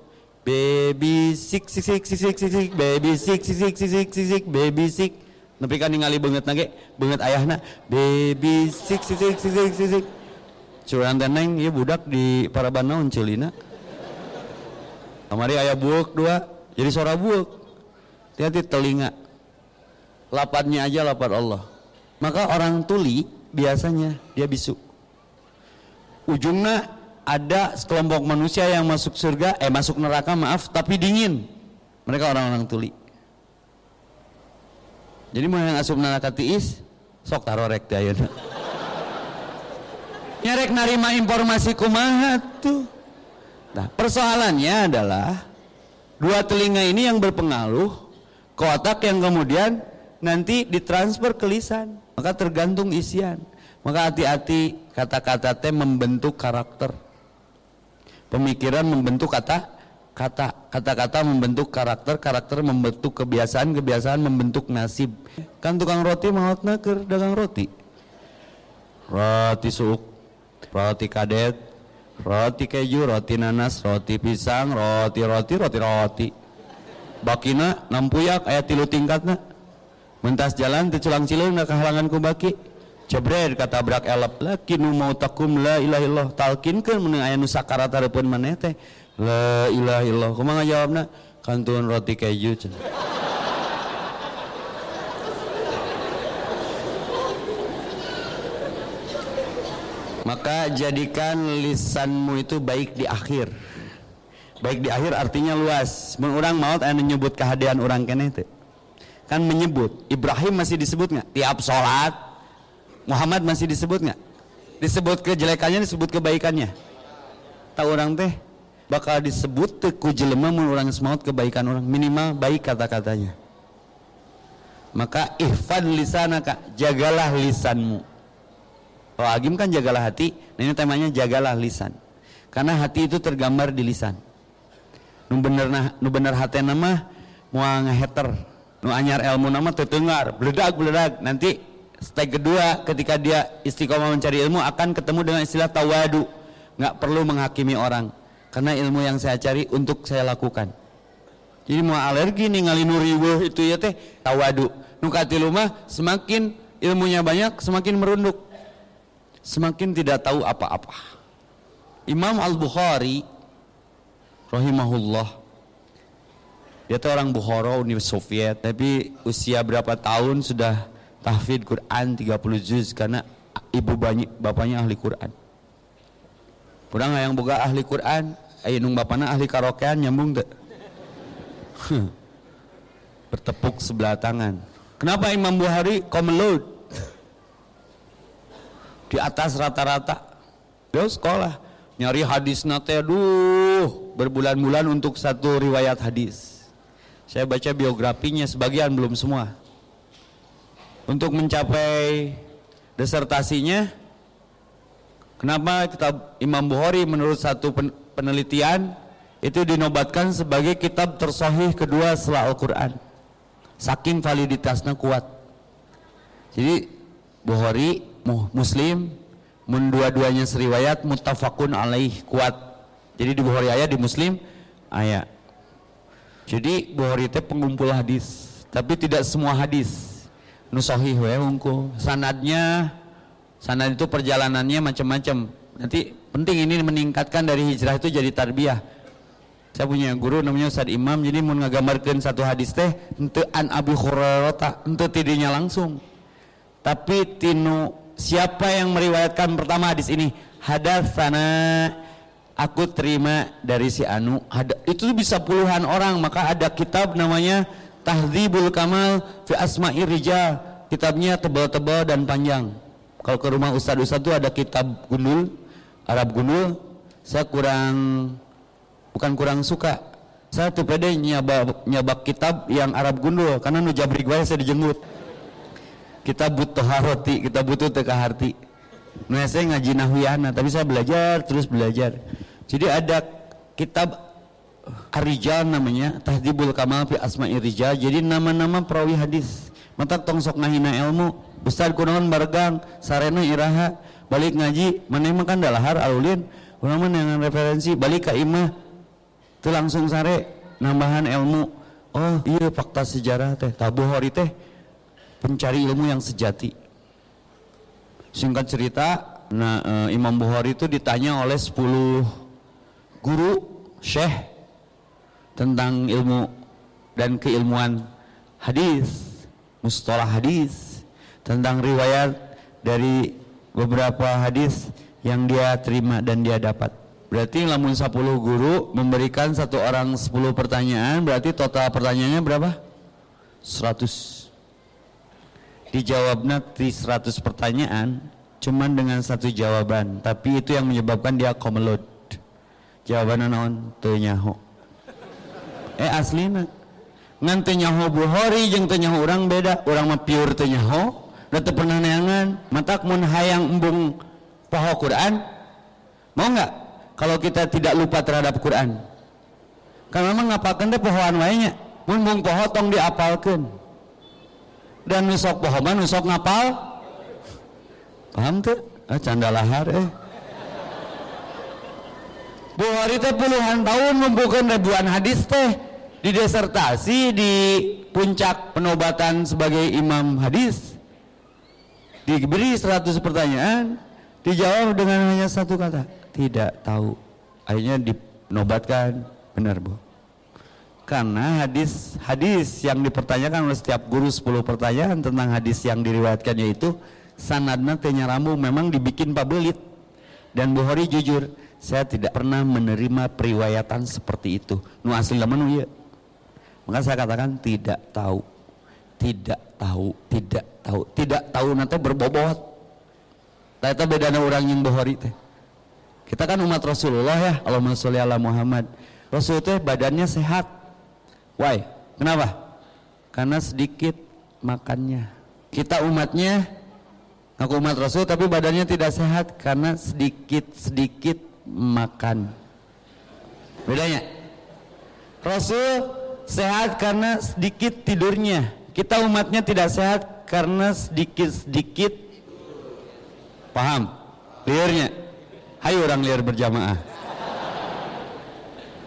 baby sik sik sik sik sik sik baby sik sik sik sik sik sik baby sik Nepi kan ningali banget nage, banget ayahna, baby sik sik sik sik sik sik sik. Curan teneng, ya budak di para naon celina. Kamari ayah buuk dua, jadi suara buuk. Hati-hati telinga. Lapatnya aja lapat Allah. Maka orang tuli biasanya dia bisu. Ujungnya ada sekelompok manusia yang masuk surga, eh masuk neraka maaf, tapi dingin. Mereka orang-orang tuli jadi mau yang asup neraka tiis sok taro rek teh nyarek narima informasi kumaha tuh Nah, persoalannya adalah dua telinga ini yang berpengaruh ke yang kemudian nanti ditransfer ke lisan. Maka tergantung isian. Maka hati-hati kata-kata teh membentuk karakter. Pemikiran membentuk kata kata kata-kata membentuk karakter karakter membentuk kebiasaan kebiasaan membentuk nasib. Kan tukang roti mau naker dagang roti. Roti suuk roti kadet roti keju roti nanas roti pisang roti roti roti roti. Bakina nampuyak ayat tilu tingkatna mentas jalan di culang cilung nggak kehalangan ku baki Jebred kata brak elap laki nu mau takum la ilaha illallah talkin kan meneng aya nu sakarat hareupeun maneh teh la ilaha illallah kumaha jawabna kantun roti keju Maka jadikan lisanmu itu baik di akhir. Baik di akhir artinya luas. Orang maut anu nyebut kehadiran orang kene itu. Kan menyebut. Ibrahim masih disebut nggak? Tiap sholat. Muhammad masih disebut nggak? Disebut kejelekannya, disebut kebaikannya. Tahu orang teh bakal disebut teku jelema mun orang semaut kebaikan orang minimal baik kata-katanya. Maka ihfad lisanaka, jagalah lisanmu kalau agim kan jagalah hati, nah ini temanya jagalah lisan. Karena hati itu tergambar di lisan. Nu bener nah, nu bener hati nama mau ngeheter, nu anyar ilmu nama terdengar, beledak beledak. Nanti step kedua ketika dia istiqomah mencari ilmu akan ketemu dengan istilah tawadu. Nggak perlu menghakimi orang. Karena ilmu yang saya cari untuk saya lakukan. Jadi mau alergi nih nuriwuh itu ya teh tawadu. Nukati rumah semakin ilmunya banyak semakin merunduk semakin tidak tahu apa-apa. Imam Al-Bukhari rahimahullah dia itu orang Bukhara Uni Soviet tapi usia berapa tahun sudah tahfid Quran 30 juz karena ibu banyak bapaknya ahli Quran. Kurang yang boga ahli Quran, ayo nung bapaknya ahli karaokean nyambung deh. Bertepuk sebelah tangan. Kenapa Imam Bukhari komelud? di atas rata-rata. Beliau sekolah nyari hadis nate aduh berbulan-bulan untuk satu riwayat hadis. Saya baca biografinya sebagian belum semua. Untuk mencapai desertasinya kenapa kitab Imam Bukhari menurut satu penelitian itu dinobatkan sebagai kitab tersahih kedua setelah Al-Qur'an. Saking validitasnya kuat. Jadi Bukhari Muslim mun dua-duanya seriwayat muttafaqun alaih kuat. Jadi di Bukhari ayat di Muslim ayat. Jadi Bukhari itu pengumpul hadis, tapi tidak semua hadis. Nu sahih. Sanadnya sanad itu perjalanannya macam-macam. Nanti penting ini meningkatkan dari hijrah itu jadi tarbiyah. Saya punya guru namanya Ustaz Imam, jadi mau ngagambarkan satu hadis teh ente an Abi Hurairah ente tidinya langsung. Tapi tinu siapa yang meriwayatkan pertama hadis ini hadatsana aku terima dari si Anu ada, itu bisa puluhan orang maka ada kitab namanya Tahdzibul Kamal fi Asma'i Rijal. Kitabnya tebal-tebal dan panjang. Kalau ke rumah ustaz-ustaz itu ada kitab gundul Arab gundul. Saya kurang bukan kurang suka. Saya tuh pede nyabak, nyabak kitab yang Arab gundul. Karena nu jabrik saya dijenggut kita butuh haroti kita butuh teka harti. Nah saya ngaji nahwiyana tapi saya belajar terus belajar. Jadi ada kitab Arijal namanya Tahdibul Kamal fi Asma'i Rijal. Jadi nama-nama perawi hadis. Mata tong sok ngahina ilmu. Ustaz kunaon bargang sarena iraha. Balik ngaji mana emang kan dalahar alulin. Mah dengan referensi balik ke imah. Itu langsung sare nambahan ilmu. Oh iya fakta sejarah teh tabu hori teh pencari ilmu yang sejati. Singkat cerita, nah, e, Imam Bukhari itu ditanya oleh 10 guru syekh tentang ilmu dan keilmuan hadis, mustalah hadis, tentang riwayat dari beberapa hadis yang dia terima dan dia dapat. Berarti lamun 10 guru memberikan satu orang 10 pertanyaan, berarti total pertanyaannya berapa? 100 dijawabnya di 100 pertanyaan cuman dengan satu jawaban. Tapi itu yang menyebabkan dia komelot jawaban naon? Teu nyaho eh aslina ngan teu nyaho Bukhari jeung teu nyaho beda. Urang mah pure teu nyaho. Da pernah neangan matak mun hayang embung poho Quran? Mau nggak? Kalau kita tidak lupa terhadap Quran. Kan memang ngapalkeun teh pohoan wae nya? Mun embung poho tong diapalkeun. Dan nusok poho mah nusok ngapal. Paham tuh ah, canda lahar eh Bukhari teh puluhan tahun membukukan ribuan hadis teh di disertasi di puncak penobatan sebagai imam hadis. Diberi 100 pertanyaan dijawab dengan hanya satu kata tidak tahu. Akhirnya dinobatkan. Benar bu. Karena hadis hadis yang dipertanyakan oleh setiap guru 10 pertanyaan tentang hadis yang diriwayatkan yaitu sanadna tanya rambu memang dibikin pabelit. Dan Bukhari jujur saya tidak pernah menerima periwayatan seperti itu. Nu asli ya maka saya katakan tidak tahu. Tidak tahu tidak tahu. Tidak tahu nanti berbobot. Tapi beda orang yang Bukhari teh. Kita kan umat Rasulullah ya Allahumma sholli ala Muhammad. Rasul teh badannya sehat. Why? Kenapa? Karena sedikit makannya. Kita umatnya Aku umat Rasul tapi badannya tidak sehat karena sedikit-sedikit makan. Bedanya. Rasul sehat karena sedikit tidurnya. Kita umatnya tidak sehat karena sedikit-sedikit paham liarnya. Hayo orang liar berjamaah.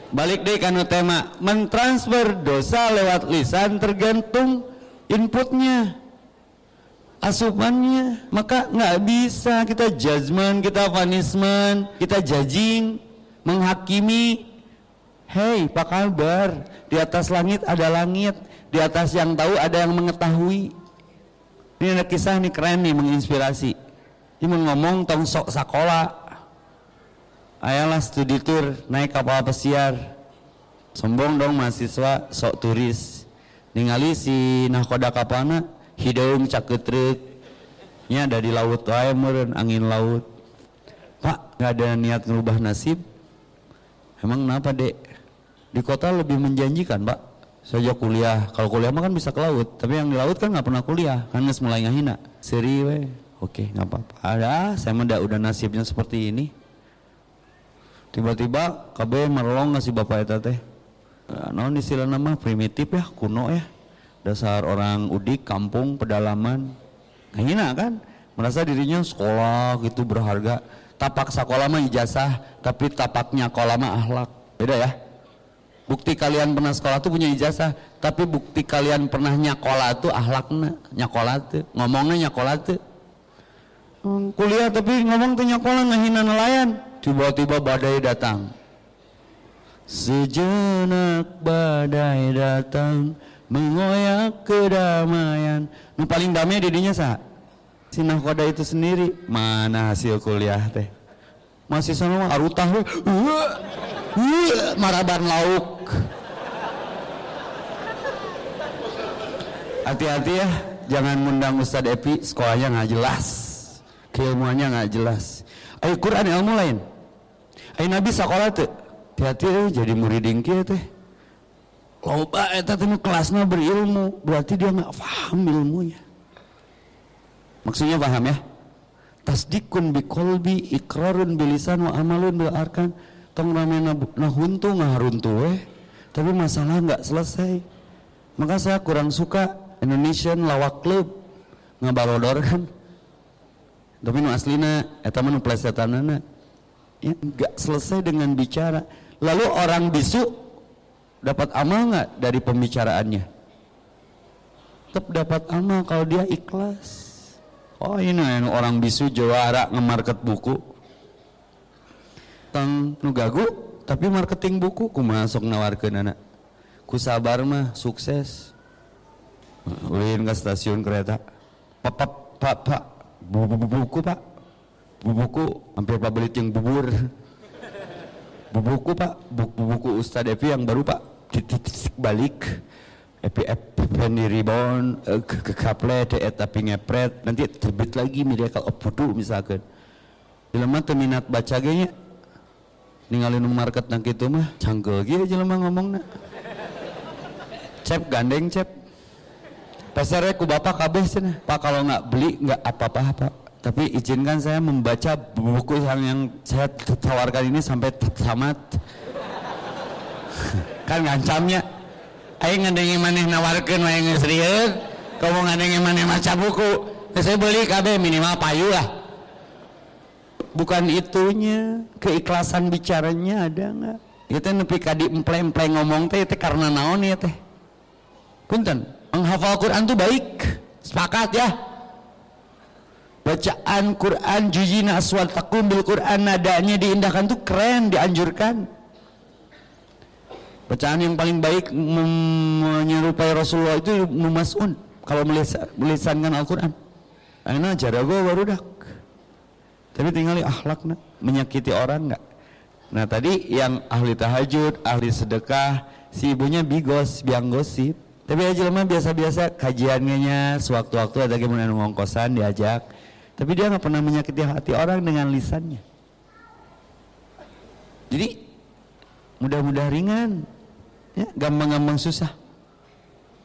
Balik deh kanu tema mentransfer dosa lewat lisan tergantung inputnya asupannya. Maka nggak bisa kita judgment kita punishment kita judging menghakimi. Hei apa kabar di atas langit ada langit di atas yang tahu ada yang mengetahui. Ini ada kisah nih keren nih menginspirasi. Ini ngomong tong sok sekolah ayalah studi tour naik kapal pesiar. Sombong dong mahasiswa sok turis. Ningali si nahkoda kapalna hidung caketrek nya dari laut wae meureun angin laut. Pak nggak ada niat ngerubah nasib? Emang kenapa dek? Di kota lebih menjanjikan Pak. Saja kuliah. Kalau kuliah mah kan bisa ke laut tapi yang di laut kan nggak pernah kuliah karena mulai ngahina seri we oke nggak apa-apa. Ada saya mah udah nasibnya seperti ini. Tiba-tiba KB merolong ngasih bapak eta teh non istilah nama primitif ya kuno ya dasar orang udik kampung pedalaman. Hina kan? Merasa dirinya sekolah gitu berharga. Tapak sekolah mah ijazah tapi tapaknya sekolah mah ahlak. Beda ya? Bukti kalian pernah sekolah tuh punya ijazah tapi bukti kalian pernah nyakola tuh ahlaknya nyakola tuh ngomongnya nyakola tuh. Hmm, kuliah tapi ngomong tuh nyakola ngehina nelayan. Tiba-tiba badai datang. Sejenak badai datang mengoyak kedamaian. Nu paling damai didinya sah si nahkoda itu sendiri. Mana hasil kuliah teh? Masih sana mah arutah uh, uh, maraban lauk. Hati-hati ya jangan mundang Ustad Epi. Sekolahnya nggak jelas. Keilmuannya nggak jelas. Ayo Quran ilmu lain. Ayo Nabi sekolah tuh hati-hati jadi muridin kia teh loba eta teh kelasnya berilmu berarti dia nggak paham ilmunya. Maksudnya paham ya? Tasdikun bi kolbi ikrarun bilisan wa amalun bil arkan. Tong ramena nah huntu ngaharuntu eh. Tapi masalah nggak selesai. Maka saya kurang suka Indonesian lawak club ngabalodor kan. Tapi nu aslina eta mah nu plesetanana. Ya nggak selesai dengan bicara. Lalu orang bisu dapat amal nggak dari pembicaraannya? Tetap dapat amal kalau dia ikhlas. Oh ini orang bisu juara nge-market buku. Tang nugagu tapi marketing buku ku masuk nawarkan anak. Ku sabar mah sukses. Ulin ke stasiun kereta. Pak pak. Pak buku pak. Buku hampir pak belit yang bubur buku pak. Buku buku Ustadz Evi yang baru pak. Titik balik. Epi Epi rebound eh, ke kaplet tapi ngepret. Nanti terbit lagi media kalau putu misalkan. Dalam minat baca ganya ninggalin market nang gitu mah canggel gitu jelema ngomongna cep gandeng cep. Pasarnya ku bapak kabeh sana pak kalau nggak beli nggak apa-apa pak tapi izinkan saya membaca buku yang, yang saya tawarkan ini sampai tamat kan ngancamnya. Ayo ngandengi maneh nawarkan wae ngesrieun kamu ngandengi maneh maca buku? Saya beli KB minimal payu lah. Bukan itunya. Keikhlasan bicaranya ada nggak? Itu nepi kadi emple-emple ngomong teh itu karena naon ya teh? Punten. Menghafal Quran tuh baik. Sepakat ya bacaan Quran jujina aswal takum bil Quran nadanya diindahkan tuh keren dianjurkan. Bacaan yang paling baik menyerupai Rasulullah itu Mumas'un kalau melisankan Al-Quran. Aina jarago baru dak. Tapi tinggal akhlaknya menyakiti orang nggak? Nah tadi yang ahli tahajud ahli sedekah si ibunya bigos biang gosip. Tapi aja mah biasa-biasa kajiannya sewaktu-waktu ada gimana ngongkosan diajak tapi dia nggak pernah menyakiti hati orang dengan lisannya. Jadi mudah-mudah ringan. Ya gampang-gampang susah.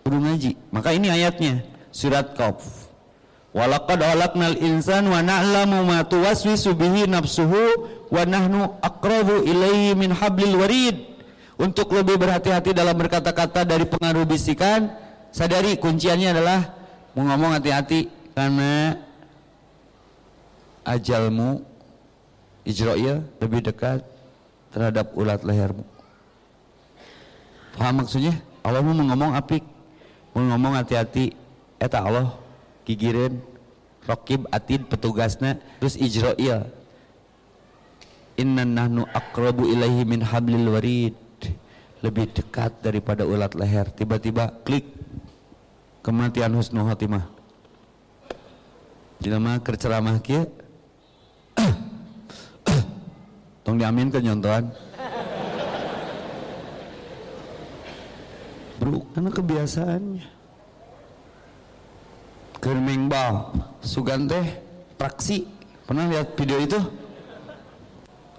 Kudu ngaji. Maka ini ayatnya surat Qaf. Walaqad khalaqnal insan wa na'lamu ma tuwaswisu bihi nafsuhu wa nahnu aqrabu ilaihi min hablil warid. Untuk lebih berhati-hati dalam berkata-kata dari pengaruh bisikan, sadari kunciannya adalah mau ngomong hati-hati karena ajalmu Ijra'il lebih dekat terhadap ulat lehermu. Paham maksudnya? Allah mau ngomong apik, mau ngomong hati-hati, eta Allah gigirin, rokib atid petugasnya, terus Ijra'il. Inna nahnu akrabu ilaihi min hablil warid lebih dekat daripada ulat leher tiba-tiba klik kematian husnul khotimah jelema kerceramah kia tong diamin ke nyontohan. Bro karena kebiasaannya. Kerming bal sugan teh praksi. Pernah lihat video itu?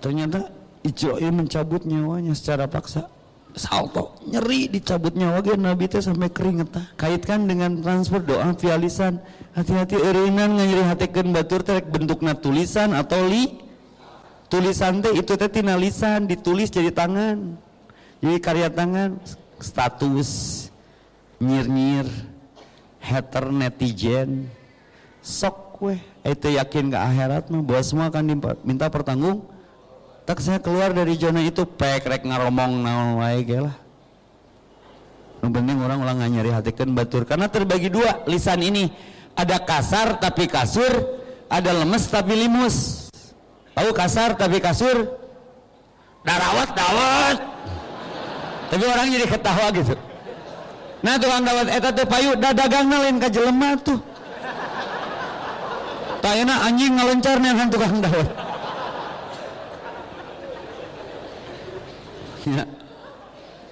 Ternyata Ijro'i mencabut nyawanya secara paksa. Salto nyeri dicabut nyawa nabi teh sampai keringetan. Kaitkan dengan transfer doa via lisan hati-hati erinan nganyeri hatikeun batur teh bentukna tulisan atau li. Tulisan teh itu teh tina lisan ditulis jadi tangan. Jadi karya tangan status nyir-nyir hater netizen. Sok weh itu yakin ke akhirat mah bahwa semua akan diminta pertanggung. Tak saya keluar dari zona itu pek rek ngaromong naon wae ge lah. Yang penting orang ulang nyari hatikan batur. Karena terbagi dua lisan ini ada kasar tapi kasur ada lemes tapi limus. Tahu kasar tapi kasur? Darawat dawat. Tapi orang jadi ketawa gitu. Nah tukang dawat eta teh payu dagang lain ka jelema tuh. Tayana anjing ngalencar nih kan tukang dawat. Ya.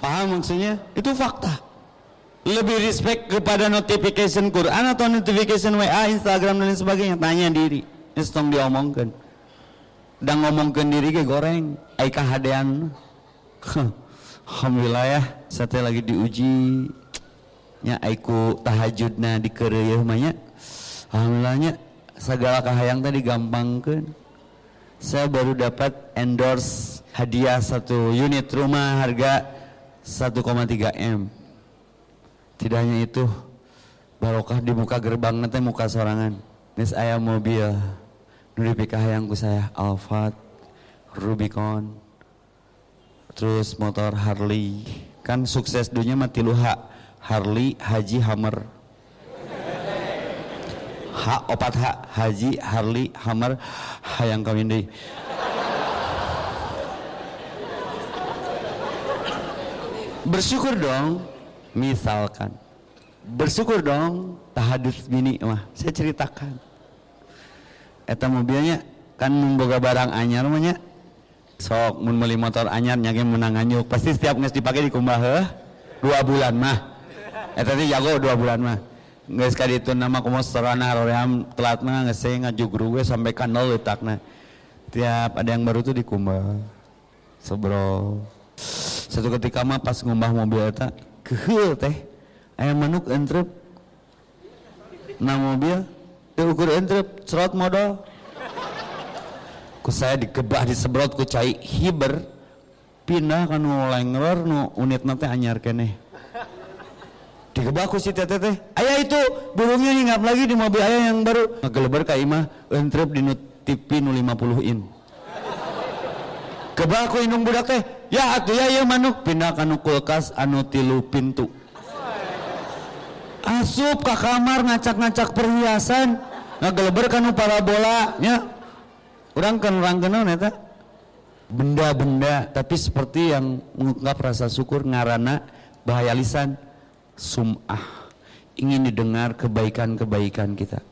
paham maksudnya? Itu fakta lebih respect kepada notification Quran atau notification WA Instagram dan lain sebagainya. Tanya diri. Ini diomongkan dan ngomongkan diri ke goreng. Aika hadean. Alhamdulillah ya saya lagi diuji. Nya aiku tahajudna di kereyeuh mah Alhamdulillahnya segala kahayang tadi gampangkan saya baru dapat endorse hadiah satu unit rumah harga 1,3 M tidak hanya itu barokah di muka gerbang nanti muka sorangan. Nis ayam mobil. Nuri ku saya Alphard Rubicon terus motor Harley. Kan sukses dunia mati luha Harley Haji Hammer H opat H. Haji Harley Hammer hayang kawin deh. Bersyukur dong misalkan. Bersyukur dong tahadus bini mah saya ceritakan. Eta mobilnya kan memboga barang anyar mahnya sok mun beli motor anyar nyage menang anyuk pasti setiap nges dipakai dikumbah heh dua bulan mah. Eta teh jago dua bulan mah. Geus ka ditu nama kumaha sorana roream telatna geus ngajugru we sampai kanal letakna tiap ada yang baru tuh dikumbah. Sebro. Satu ketika mah pas ngumbah mobil eta kehel teh. Ayam manuk entrep na mobil teu ukur entrep cerot modal. Ku saya dikebah disebrot ku cai hiber pindah kan lengler nu unit nanti anyar kene dikebah ku si teteh teh ayah itu burungnya hinggap lagi di mobil ayah yang baru. Ngegeleber ka imah entrep di nu TV nu 50 in. Kebah ku indung budak teh ya atuh ya ya manuk pindah ka nu kulkas anu tilu pintu. Asup ke kamar ngacak-ngacak perhiasan. Ngageleber kanu parabola nya orang kan orang kenal neta. Benda-benda tapi seperti yang mengungkap rasa syukur ngarana bahaya lisan. Sum'ah. Ingin didengar kebaikan-kebaikan kita.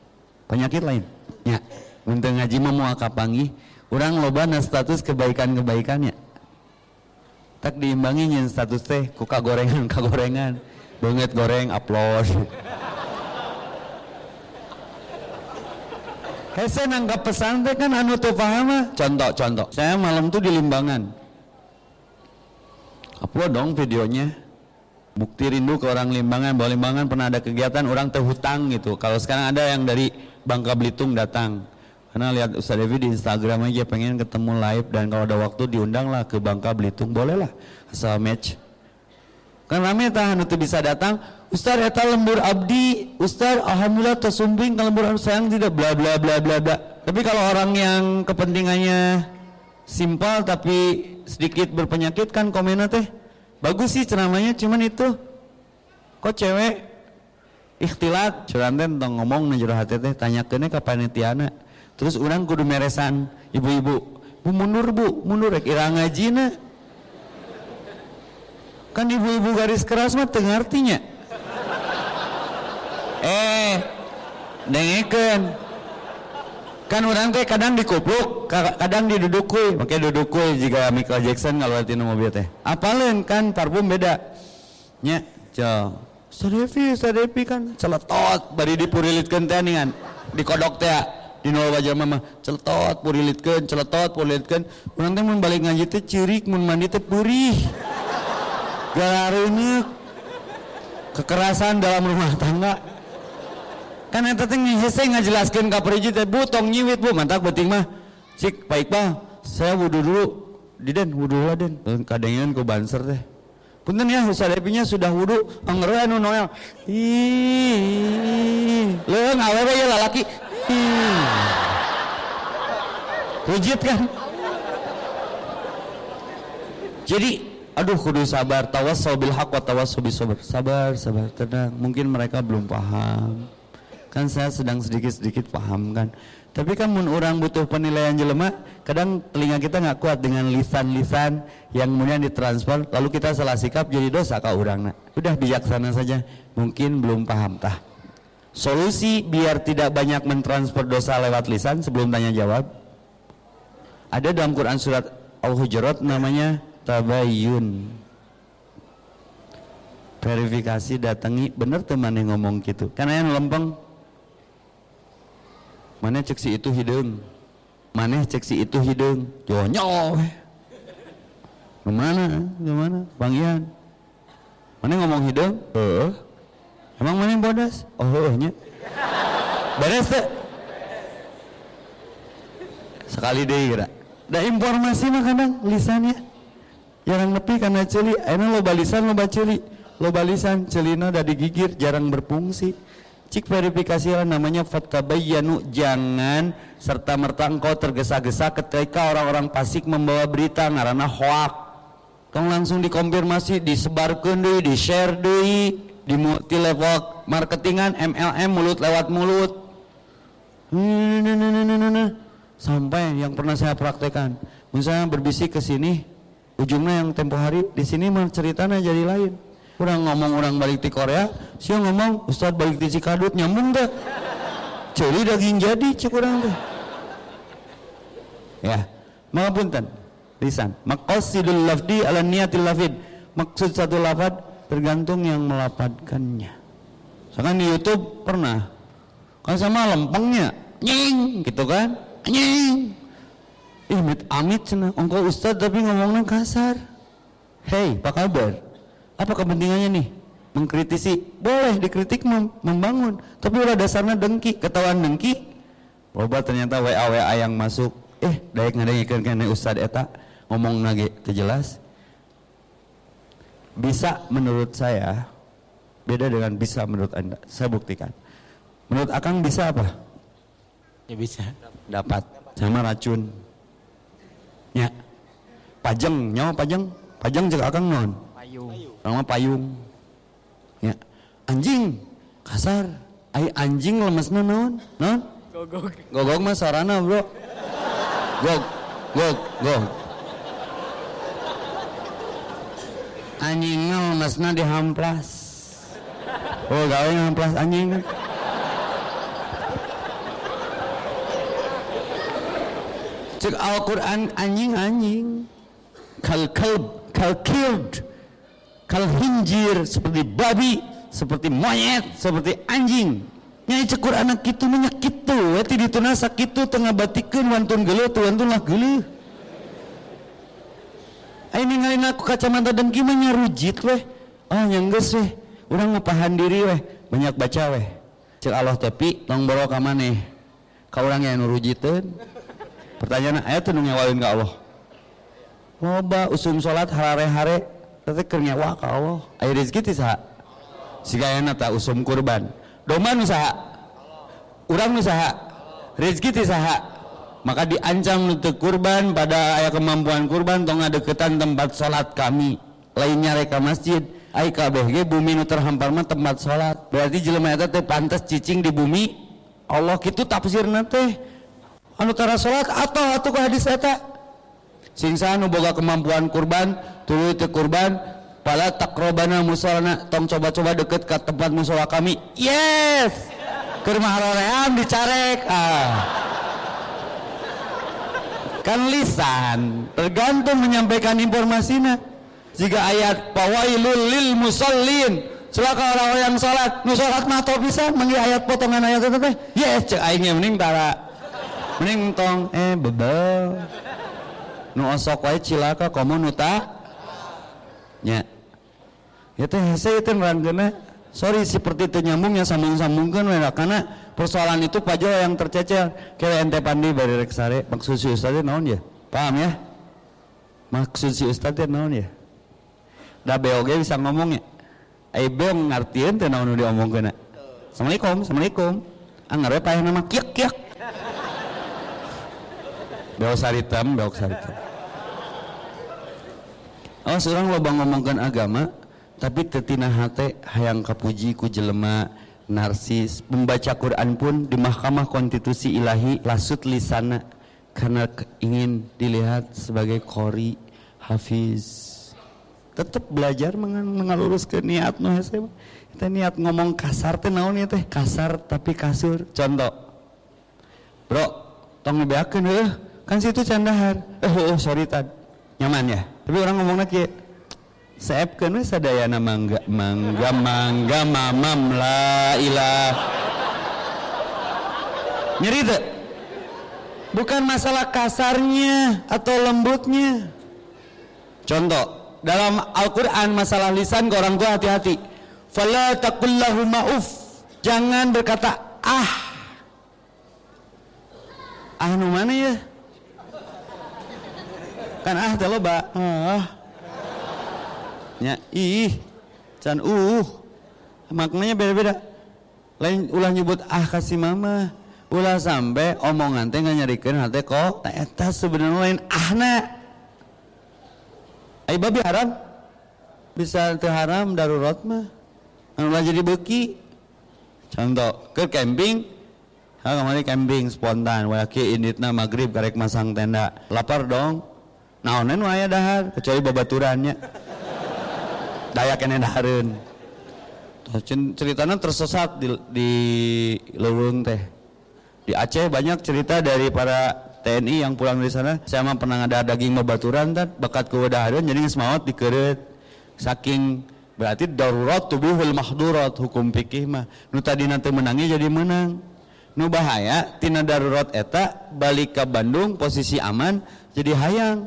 Penyakit lain? Ya. Untuk ngaji mah mau kapangi orang loba status kebaikan-kebaikannya tak diimbangi nyen status teh ku kagorengan kagorengan. Banget goreng upload Hese nanggap pesan teh kan anu tuh paham contoh contoh. Saya malam tuh di Limbangan. Upload dong videonya. Bukti rindu ke orang Limbangan bahwa Limbangan pernah ada kegiatan orang terhutang gitu. Kalau sekarang ada yang dari Bangka Belitung datang karena lihat Ustaz Devi di Instagram aja pengen ketemu live dan kalau ada waktu diundang lah ke Bangka Belitung boleh lah asal match. Kan rame tah anu bisa datang Ustaz eta lembur abdi Ustaz alhamdulillah tersumbing ke lembur sayang tidak? Bla bla bla bla bla. Tapi kalau orang yang kepentingannya simpel tapi sedikit berpenyakit kan komennya teh bagus sih ceramahnya cuman itu kok cewek ikhtilat. Curanten tong ngomong najur hati teh tanya kene ka panitiana terus orang kudu meresan ibu-ibu bu mundur bu. Mundur rek ira ngajina kan ibu-ibu garis keras mah tengartinya eh dengekeun. Kan orang teh kadang dikupluk kadang didudukui. Makanya dudukui jika Michael Jackson kalau tina mobil teh. Apalin kan parfum beda. Nya co Sadevi, Sadevi kan celetot bari dipurilitkeun teh ningan dikodok teh di nol wajah mama celetot purilitkeun celetot purilitkeun urang teh mun balik ngaji teh cirik mun mandi teh purih. Galarunya kekerasan dalam rumah tangga. Kan eta teh ngehese ngajelaskeun ka periji teh bu tong nyiwit bu mantak penting mah. Cik Pak Iqbal saya wudu dulu. Diden wudu lah den. Kadengan ku banser teh. Punten ya sadepinya sudah wudu. Anggeure anu noel. Ih leung awewe ya lalaki Rujit kan? Jadi aduh kudu sabar. Tawas bil haq wa tawassau sabar sabar sabar tenang. Mungkin mereka belum paham. Kan saya sedang sedikit-sedikit paham kan? Tapi kan mun orang butuh penilaian jelema kadang telinga kita nggak kuat dengan lisan-lisan yang kemudian ditransfer lalu kita salah sikap jadi dosa ke orang udah bijaksana saja. Mungkin belum paham tah solusi biar tidak banyak mentransfer dosa lewat lisan sebelum tanya jawab. Ada dalam Quran surat Al-Hujurat namanya tabayun verifikasi datangi. Bener teman yang ngomong gitu. Karena yang lempeng mana cek si itu hidung? Mana cek si itu hidung? Jonyol. Ke mana ke mana bang Ian? Mana ngomong hidung? Eh emang mana yang bodas? Oh nya. Beres tuh sekali deh kira ada informasi mah kadang lisannya jarang nepi karena celi. Enak lo balisan lo celi. Lo balisan celina dari gigir jarang berfungsi. Cik verifikasi lah namanya fatabayyanu jangan serta merta engkau tergesa-gesa ketika orang-orang pasik membawa berita ngarana hoak. Tong langsung dikonfirmasi disebarkan deh di share deh di level marketingan MLM mulut lewat mulut. Sampai yang pernah saya praktekkan. Misalnya berbisik ke sini ujungnya yang tempo hari di sini mah ceritanya jadi lain. Kurang ngomong orang balik di Korea sih ngomong Ustadz balik di Cikadut nyambung dah. Ceri daging jadi cek orang tuh. Ya mengapunten lisan. Maqasidul lafdi ala niatil lafid. Maksud satu lafad tergantung yang melafadkannya misalkan di Youtube pernah kan sama lempengnya nying gitu kan? Nying. Ih mit amit cenah ongko ustad tapi ngomongnya kasar. Hei apa kabar? Apa kepentingannya nih? Mengkritisi. Boleh dikritik mem membangun. Tapi udah dasarnya dengki ketahuan dengki. Loba ternyata WA WA yang masuk. Eh dayak ngadengikeun kene ustad eta ngomong lagi terjelas bisa menurut saya beda dengan bisa menurut anda saya buktikan. Menurut akang bisa apa? Ya bisa. Dapat. Sama racun. Ya. Pajeng nyawa pajeng. Pajeng juga akang non payung. Nama payung. Ya. Anjing kasar. Ay anjing lemesna naon? Non gogok. Gogok mah sarana bro. Gog gog gog anjing lemesna dihamplas. Oh gawe ngamplas anjing. Cek Al-Quran anjing anjing. Kal kalb kal killed kal hinjir seperti babi seperti monyet seperti anjing. Nyai cekur anak itu minyak itu weti dituna sakitu tengah batikan wantun gelo tuh wantun lah gelo Ayo ninggalin aku kacamata dengki mah nyarujit weh. Oh nyangges weh. Urang ngapahan diri weh. Banyak baca weh. Cek Allah tapi tong boro ka maneh ka yang nurujiteun pertanyaan ayat tuh ngewalin ke Allah. Loba usum sholat harare-hare tapi keur ngewa ka Allah. Aya rezeki ti saha? Sigayana ta usum kurban. Domba nu urang nu rezeki ti maka diancam untuk kurban pada ayah kemampuan kurban tong deketan tempat sholat kami. Lainnya reka masjid. Ay kabeh ge bumi nu terhampar mah tempat sholat. Berarti jelema eta teh pantas cicing di bumi. Allah kitu tafsirna teh. Anu tara sholat atau atuh ka hadis eta? Sing nu boga kemampuan kurban tuluy teu kurban pala takrobana musolana tong coba-coba deket ke tempat musola kami. Yes! Maharorean dicarek. Ah kan lisan. Tergantung menyampaikan informasinya. Jika ayat pawailul lil musallin. Celaka orang yang sholat. Nu sholat mah tau bisa? Manggil ayat potongan ayat itu teh. Yes cek aingnya mending tara. Mending tong eh bebel. Nu osok wae cilaka komo nu ta? Nya ya teh hese ngeranggena sorry seperti itu nyambungnya sambung-sambungkan karena persoalan itu pajo yang tercecer kira ente pandi bari rek sare maksud si ustaz naon ya? Paham ya? Maksud si ustaz naon ya? Da beoge bisa ngomong ya? Ai beong ngartieun teh naon nu diomongkeun Assalamualaikum Assalamualaikum. Anggar we payah nama? Kiek kiek. Beok saritem beok saritem. Oh, seorang loba ngomongkan agama, tapi tetina hate hayang kapuji ku jelema narsis membaca Quran pun di Mahkamah Konstitusi Ilahi lasut lisana karena ingin dilihat sebagai kori hafiz. Tetap belajar mengaluruskan niat no kita niat ngomong kasar teh naon ya teh? Kasar tapi kasur. Contoh. Bro tong ngebeakeun heuh. Kan situ candahar. Eh oh, sorry tad nyaman ya? Tapi orang ngomongnya kayak Seepkeun we sadayana mangga mangga mangga mamam la ilah. Nyeri tuh? Bukan masalah kasarnya atau lembutnya. Contoh, dalam Al-Quran masalah lisan ke orang tua hati-hati. Fala taqullahu ma'uf. Jangan berkata ah. Ah nu mana ya? Kan ah teh loba. Ah nya ih can uh maknanya beda-beda. Lain ulah nyebut ah kasih mama ulah sampai omongan teh nyarikan hati kok. Tak eta sebenarnya lain ahna. Ai babi haram? Bisa teu haram darurat mah. Anu jadi beki contoh ke camping? Ha kemarin camping spontan. Waki inditna maghrib karek masang tenda. Lapar dong. Naonen waya dahar? Kecuali babaturannya daya kene dahareun. Ceritanya tersesat di, di teh. Di Aceh banyak cerita dari para TNI yang pulang dari sana. Saya mah pernah ada daging babaturan kan bakat dahareun jadi semawat dikeret saking berarti darurat tubuhul mahdurat hukum fikih mah. Nu tadi nanti menangnya jadi menang. Nu bahaya tina darurat eta balik ke Bandung posisi aman jadi hayang.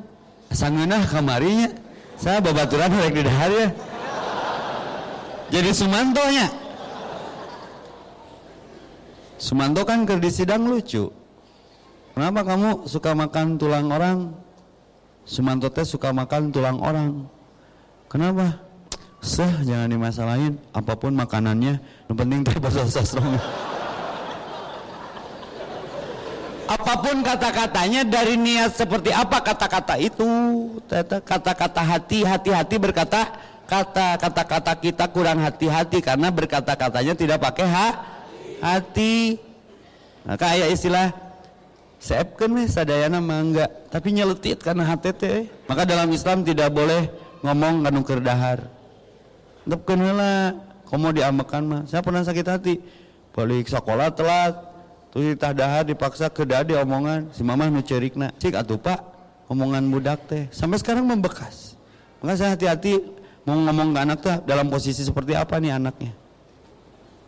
Sangeunah kamarinya. Saya babaturan rek di dahar ya jadi Sumantonya. Sumanto kan ke di sidang lucu. Kenapa kamu suka makan tulang orang? Sumanto teh suka makan tulang orang. Kenapa? Sah jangan dimasalahin. Apa pun makanannya yang penting teh bahasa apa pun kata-katanya dari niat seperti apa kata-kata itu? Kata-kata hati hati-hati berkata kata kata-kata kita kurang hati-hati karena berkata-katanya tidak pakai ha, hati. Maka ayat istilah Seepkan weh sadayana mangga tapi nyeletit karena teh. Maka dalam Islam tidak boleh ngomong kanu kerdahar Tepkeun heula komo diambekan mah. Saya pernah sakit hati. Balik sekolah telat Tuh tah dahar dipaksa ke dadi omongan. Si mamah nu cerikna. Cik atuh Pak, omongan budak teh. Sampai sekarang membekas. Maka saya hati-hati mau ngomong ke anak tuh dalam posisi seperti apa nih anaknya.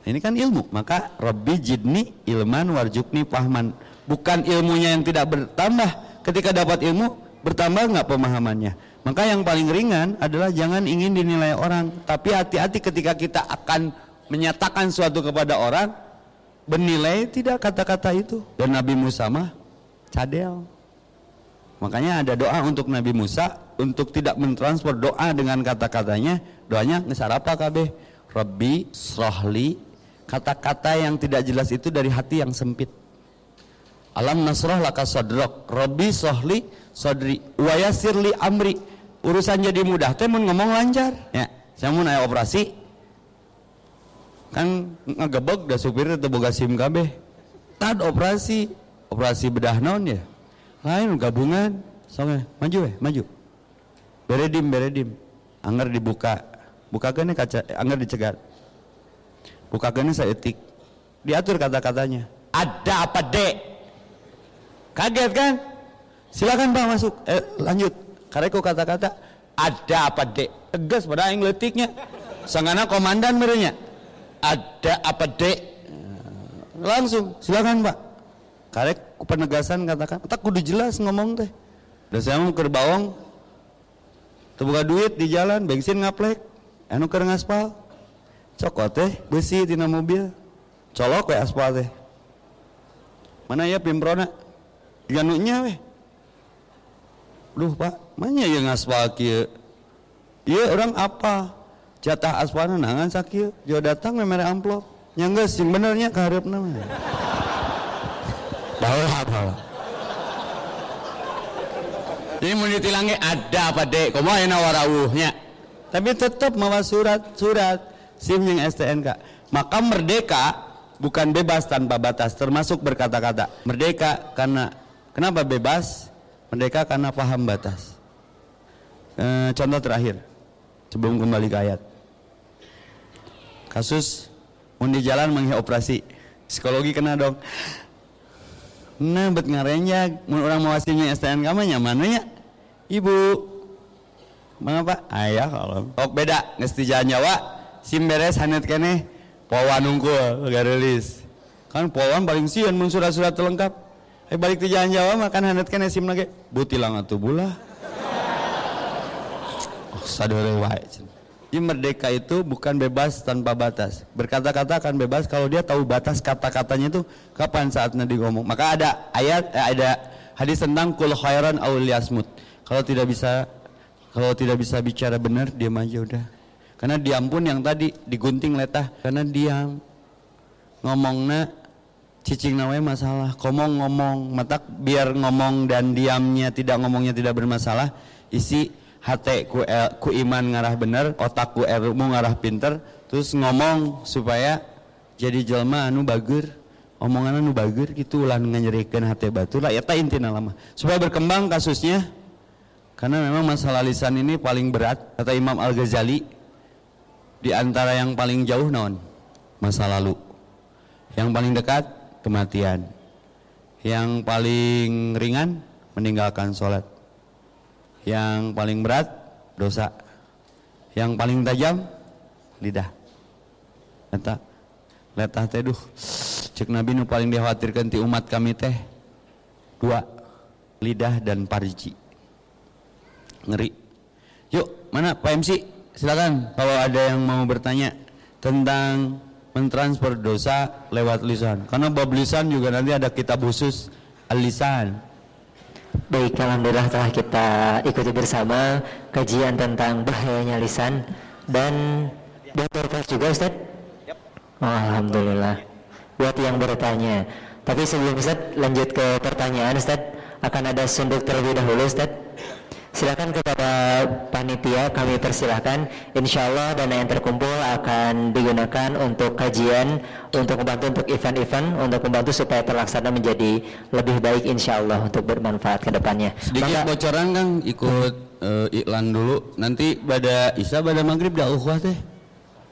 Ini kan ilmu, maka Rabbi jidni ilman warjukni pahman. Bukan ilmunya yang tidak bertambah. Ketika dapat ilmu, bertambah nggak pemahamannya. Maka yang paling ringan adalah jangan ingin dinilai orang, tapi hati-hati ketika kita akan menyatakan suatu kepada orang, bernilai tidak kata-kata itu dan Nabi Musa mah cadel makanya ada doa untuk Nabi Musa untuk tidak mentransfer doa dengan kata-katanya doanya ngesarapa kabeh Rabbi srohli kata-kata yang tidak jelas itu dari hati yang sempit. Alam nasroh laka sodrok Rabbi srohli sodri wayasirli amri. Urusan jadi mudah teh ngomong lancar. Ya saya mau naik operasi. Kan ngagebek dah supir itu boga SIM kabeh tad operasi. Operasi bedah non ya? Lain gabungan. Soalnya maju eh maju beredim beredim. Anggar dibuka. Buka gini kaca anggar dicegat. Buka gini saya etik diatur kata-katanya. Ada apa dek? Kaget kan? Silakan pak masuk. Eh lanjut. Kareko kata-kata ada apa dek? Tegas pada yang letiknya. Sangana komandan merenya ada apa dek? Langsung. Silakan pak. Karek penegasan katakan. Tak kudu jelas ngomong teh. Dan saya mau ke bawang terbuka duit di jalan bensin ngaplek anu keur ngaspal. Cokot teh besi tina mobil. Colok we aspal teh. Mana ya pimprona? Ganunya weh Duh pak, mana yang ngaspal kia? Iya orang apa? jatah aswana nangan sakit jo datang memere amplop. Nyangga sing benernya karep nama bawa apa jadi mau ditilangnya ada apa dek? Kamu enak warawuhnya tapi tetap mawa surat surat. Sim yang STNK maka merdeka bukan bebas tanpa batas termasuk berkata-kata merdeka karena kenapa bebas? Merdeka karena paham batas. E, contoh terakhir sebelum kembali ke ayat. Kasus mau di jalan menghi operasi psikologi kena dong. Nah bet ngarenjak mau orang mau hasilnya STN kamu nyaman ya ibu. Mengapa ayah kalau oh beda. Ngesti Jawa sim beres hanet kene pawan nungkul gak rilis. Kan pawan paling sian mun surat-surat lengkap. Eh balik ke jalan Jawa makan hanet kene sim lagi butilang atuh bulah oh sadore wae jadi merdeka itu bukan bebas tanpa batas. Berkata-kata akan bebas kalau dia tahu batas kata-katanya itu kapan saatnya digomong. Maka ada ayat, eh, ada hadis tentang kul khairan awliyasmut. Kalau tidak bisa kalau tidak bisa bicara benar diam aja udah. Karena diam pun yang tadi digunting letah karena diam. Ngomongnya cicing nawai masalah. Komong ngomong, matak biar ngomong dan diamnya tidak ngomongnya tidak bermasalah. Isi hati ku, el, ku iman ngarah bener otak ku ilmu ngarah pinter terus ngomong supaya jadi jelma anu bager omongan anu bager gitu ulah nganyerikan hati batu lah ya tak intinya lama supaya berkembang kasusnya karena memang masalah lisan ini paling berat kata Imam Al Ghazali di antara yang paling jauh non masa lalu. Yang paling dekat kematian. Yang paling ringan meninggalkan sholat. Yang paling berat dosa. Yang paling tajam lidah. Eta letah teh duh. Cek Nabi nu paling dikhawatirkan ti umat kami teh dua lidah dan parji ngeri yuk mana Pak MC silakan kalau ada yang mau bertanya tentang mentransfer dosa lewat lisan karena bab lisan juga nanti ada kitab khusus al-lisan Baik, Alhamdulillah telah kita ikuti bersama kajian tentang bahayanya lisan dan dokter juga Ustaz? Yep. Oh, Alhamdulillah. Buat yang bertanya. Tapi sebelum Ustaz lanjut ke pertanyaan Ustaz, akan ada sunduk terlebih dahulu Ustaz. Silakan kepada panitia kami persilahkan. Insya Allah dana yang terkumpul akan digunakan untuk kajian, untuk membantu untuk event-event, untuk membantu supaya terlaksana menjadi lebih baik insya Allah untuk bermanfaat ke depannya. Sedikit Maka, bocoran Kang ikut uh, iklan dulu. Nanti pada Isa pada maghrib dah ukhuwah teh.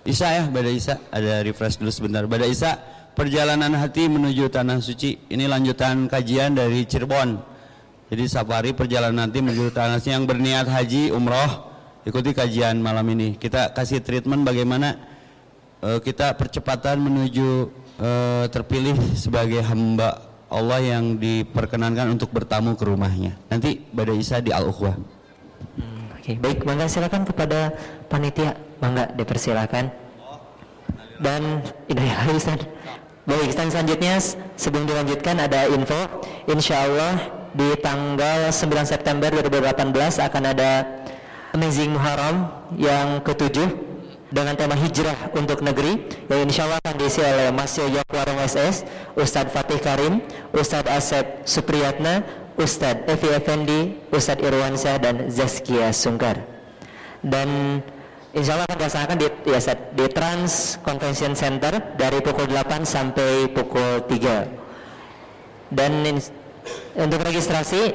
Isa ya, pada Isa ada refresh dulu sebentar. Pada Isa perjalanan hati menuju tanah suci. Ini lanjutan kajian dari Cirebon. Jadi safari perjalanan nanti menuju tanah yang berniat haji, umroh, ikuti kajian malam ini. Kita kasih treatment bagaimana uh, kita percepatan menuju uh, terpilih sebagai hamba Allah yang diperkenankan untuk bertamu ke rumahnya. Nanti pada Isa di Al-Ukhwah. Hmm, Oke, okay. baik, mangga silakan kepada panitia, mangga dipersilakan. Dan Hidayah Ustaz. Baik, selanjutnya sebelum dilanjutkan ada info, insya Allah di tanggal 9 September 2018 akan ada Amazing Muharram yang ketujuh dengan tema hijrah untuk negeri yang insya Allah akan diisi oleh Mas Yoyok Warung SS, Ustadz Fatih Karim, Ustadz Asep Supriyatna, Ustadz Evi Effendi, Ustadz Irwansyah dan Zaskia Sungkar. Dan insya Allah akan dilaksanakan di, ya, di Trans Convention Center dari pukul 8 sampai pukul 3. Dan untuk registrasi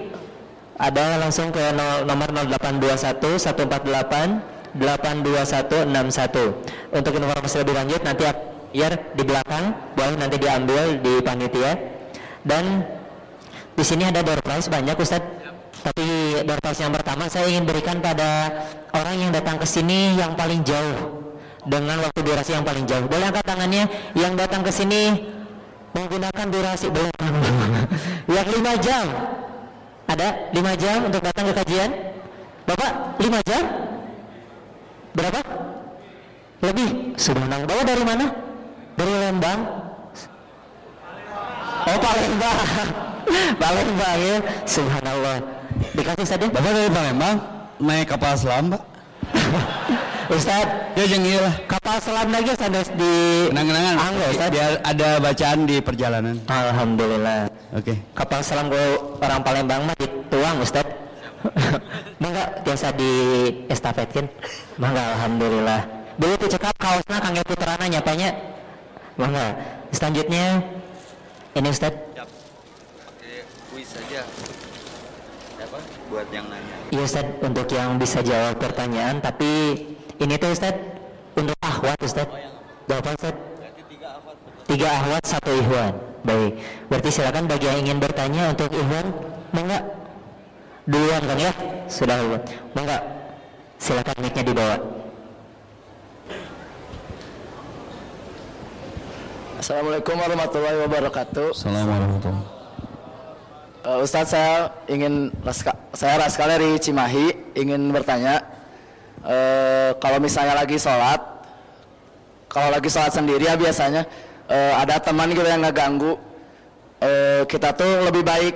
ada langsung ke nomor 0821 148 82161. Untuk informasi lebih lanjut nanti biar di belakang boleh nanti diambil di panitia. Dan di sini ada door prize banyak Ustaz. Tapi door prize yang pertama saya ingin berikan pada orang yang datang ke sini yang paling jauh dengan waktu durasi yang paling jauh. Boleh angkat tangannya yang datang ke sini menggunakan durasi belum yang lima jam. Ada lima jam untuk datang ke kajian? Bapak lima jam? Berapa? Lebih. Subhanallah bapak dari mana? Dari Lembang. Oh Palembang Palembang ya. Subhanallah. Dikasih saja. Bapak dari Palembang naik kapal selam pak Ustad, ya jengil lah. Kapal selam lagi sampai di kenang-kenangan. Angga, Ustad. Biar ada bacaan di perjalanan. Alhamdulillah. Oke. Okay. Kapal selam gue orang Palembang mah dituang Ustad. Mangga biasa di estafetkin. Mangga alhamdulillah. Dulu tuh cekap kaosnya kangge putrana nyapanya. Mangga. Selanjutnya ini Ustad. Kuis saja. Apa? Buat yang nanya. Iya Ustad, untuk yang bisa jawab pertanyaan tapi ini tuh Ustaz untuk ahwat Ustaz. Berapa Ustaz? Tiga ahwat, satu ihwan. Baik. Berarti silakan bagi yang ingin bertanya untuk ihwan, enggak? Duluan kan ya? Sudah ihwan. Enggak? Silakan mic-nya dibawa. Assalamualaikum warahmatullahi wabarakatuh. Assalamualaikum warahmatullahi uh, Ustadz saya ingin saya Raskal dari Cimahi ingin bertanya uh, kalau misalnya lagi sholat kalau lagi sholat sendiri ya biasanya uh, ada teman gitu yang nggak ganggu uh, kita tuh lebih baik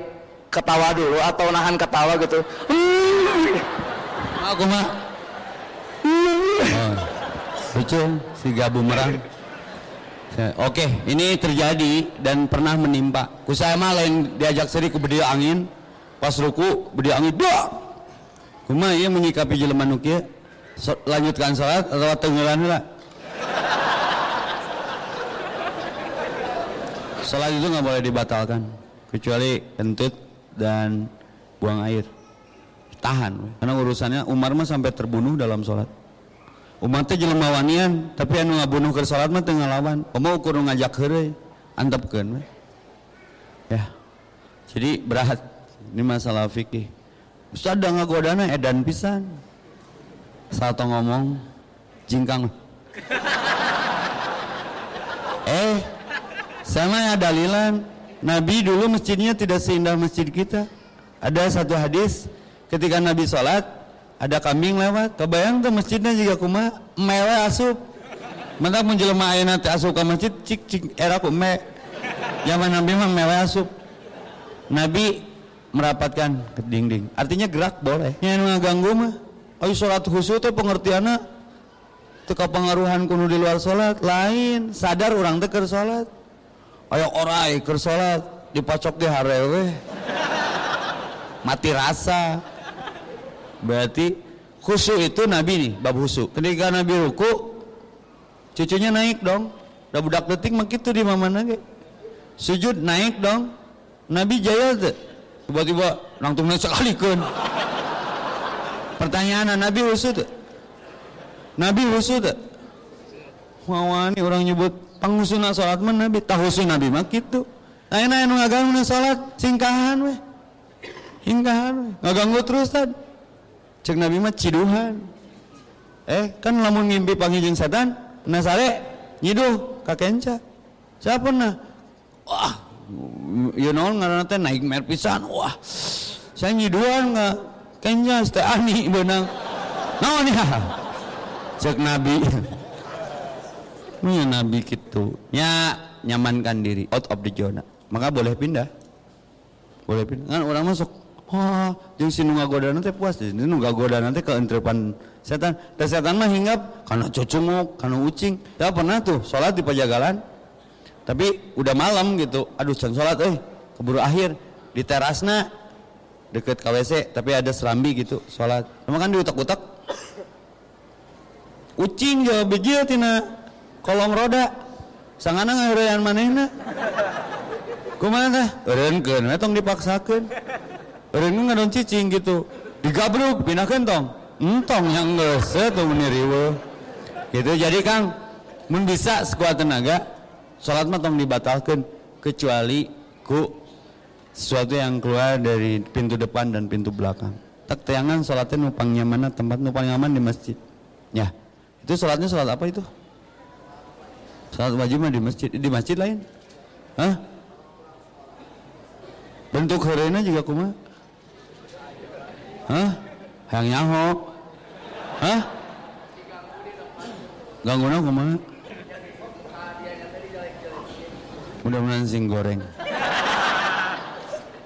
ketawa dulu atau nahan ketawa gitu. Aku mah. Oh, lucu si gabu merang. Oke, ini terjadi dan pernah menimpa. Ku saya mah lain diajak seri ku bedi angin, pas ruku bedi angin, dua. Kuma iya menyikapi jelema nu so, lanjutkan sholat atau tenggelan lah sholat itu nggak boleh dibatalkan kecuali kentut dan buang air. Tahan. Karena urusannya Umar mah sampai terbunuh dalam sholat. Umar teh jelema wanian tapi anu ngabunuh ke sholat mah tengah lawan mau ukur ngajak heureuy antepkeun ya. Jadi berat. Ini masalah fikih. Ustaz da ngagodana edan pisan satu ngomong jingkang eh Sama ya dalilan. Nabi dulu masjidnya tidak seindah masjid kita. Ada satu hadis ketika Nabi sholat ada kambing lewat. Kebayang tuh masjidnya juga kuma mewah asup. Mentak menjelma ayeuna teh asup ke masjid cik cik era ku me. Zaman Nabi mah mewah asup. Nabi merapatkan ke dinding. Artinya gerak boleh. Yang ngaganggu mah. Ayo sholat khusyuk teh pengertianna teu pengaruhan kuno di luar sholat? Lain. Sadar orang teh keur sholat. Ayo orai keur sholat. Dipacok di harewe mati rasa. Berarti khusyuk itu nabi nih bab khusyuk. Ketika nabi ruku cucunya naik dong. Udah budak detik mah gitu di mana lagi sujud naik dong. Nabi jaya tuh tiba-tiba langsung naik sekali kan pertanyaan nabi khusyuk tuh nabi khusyuk tuh Wawani orang nyebut pangusuna sholat mah nabi. Tahusu nabi mah gitu. Ayeuna anu ngaganggu sholat. Singkahan weh. Singkahan weh. Ngaganggu terus tad. Cek nabi mah ciduhan. Eh kan lamun ngimpi panggil setan nah sare? Nyiduh kakenca siapa nah wah you know ngaranna teh naik mer pisan. Wah saya nyiduhan nggak kenca teh ani benang. Naon ya cek nabi. Punya nabi gitu. Nya nyamankan diri. Out of the zona maka boleh pindah. Boleh pindah. Kan orang masuk wah jeung si nu ngagodana teh puas. Jadi nu ngagodana teh keentrepan setan. Teh setan mah hinggap karena cocunguk karena ucing. Ya pernah tuh sholat di pajagalan. Tapi udah malam gitu. Aduh can sholat eh. Keburu akhir. Di terasna deket KWC tapi ada serambi gitu sholat. Emang kan diutak-utak? Ucing jawab begitu tina. Kolong roda. Sangana ngareyan manehna. Kumaha eureunkeun we tong dipaksakeun. Eureun ngadon cicing gitu. Digabruk pindahkeun tong. Entong yang geus teu meni riweuh gitu jadi Kang mun bisa sekuat tenaga salat mah tong dibatalkeun kecuali ku sesuatu yang keluar dari pintu depan dan pintu belakang tak tayangan salatnya numpang nyaman tempat numpang nyaman di masjid ya itu salatnya salat apa itu Salat wajib mah di masjid, di masjid lain. Hah? Bentuk hereuna juga kuma? Hah? Hayang nyaho. Hah? Gangguan kumaha? Mudah-mudahan sing goreng.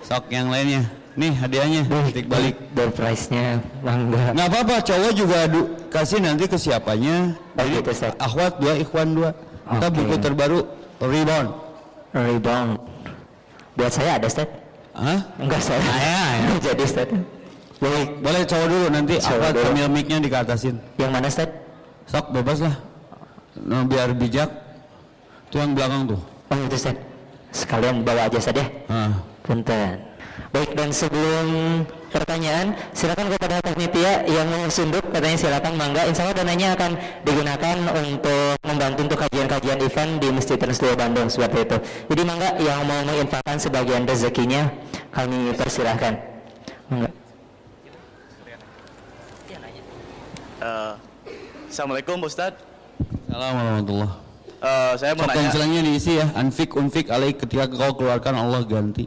Sok yang lainnya. Nih hadiahnya, tik balik. Door prize-nya mangga. Nggak apa-apa, cowok juga adu, kasih nanti ke siapanya. Jadi Ustaz. akhwat dua, ikhwan dua. Kita Oke. buku terbaru Rebound. Rebound. Buat saya ada Ustaz? Hah? Enggak saya. Ah, ya, ya. Jadi Ustaz. Baik. Boleh cowok dulu nanti dulu. sambil mic-nya dikatasin. Yang mana Ustaz? Sok bebas lah. Nah, biar bijak. Itu yang belakang tuh. Oh itu Ustaz. Sekalian bawa aja saja. Ah. Punten. Baik dan sebelum pertanyaan silakan kepada panitia yang mau sunduk katanya silakan mangga insya Allah dananya akan digunakan untuk membantu untuk kajian-kajian event di Masjid Trans 2 Bandung seperti itu jadi mangga yang mau menginfakkan sebagian rezekinya kami persilahkan mangga Eh, Assalamualaikum Ustadz. Assalamualaikum warahmatullahi Eh, saya mau Sok nanya, diisi ya. Anfik unfik alaik ketika kau keluarkan Allah ganti.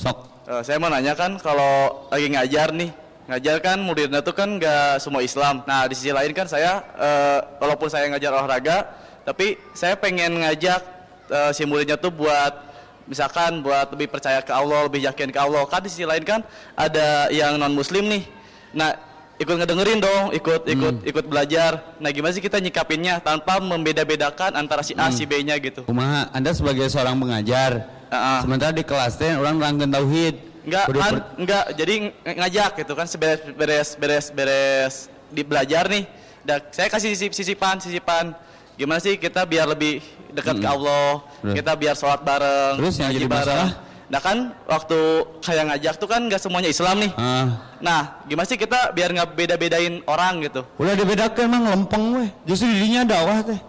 Sok. eh, saya mau nanya kan kalau lagi ngajar nih, ngajar kan muridnya tuh kan nggak semua Islam. Nah di sisi lain kan saya, eh, walaupun saya ngajar olahraga, tapi saya pengen ngajak eh, si muridnya tuh buat misalkan buat lebih percaya ke Allah, lebih yakin ke Allah. Kan di sisi lain kan ada yang non Muslim nih. Nah ikut ngedengerin dong, ikut ikut ikut belajar. Nah gimana sih kita nyikapinnya tanpa membeda-bedakan antara si A si B-nya gitu? Kumaha, Anda sebagai seorang pengajar, Ah. sementara di kelas teh orang rangkeun tauhid. Enggak, kan, enggak. Jadi ng- ngajak gitu kan beres beres beres beres di belajar nih. Dan saya kasih sisip, sisipan sisipan. Gimana sih kita biar lebih dekat ke Allah, Betul. kita biar sholat bareng, Terus yang jadi bareng. masalah? Nah kan waktu kayak ngajak tuh kan nggak semuanya Islam nih. Ah, Nah, gimana sih kita biar nggak beda-bedain orang gitu? udah dibedakan mah lempeng weh. Justru dirinya dakwah teh.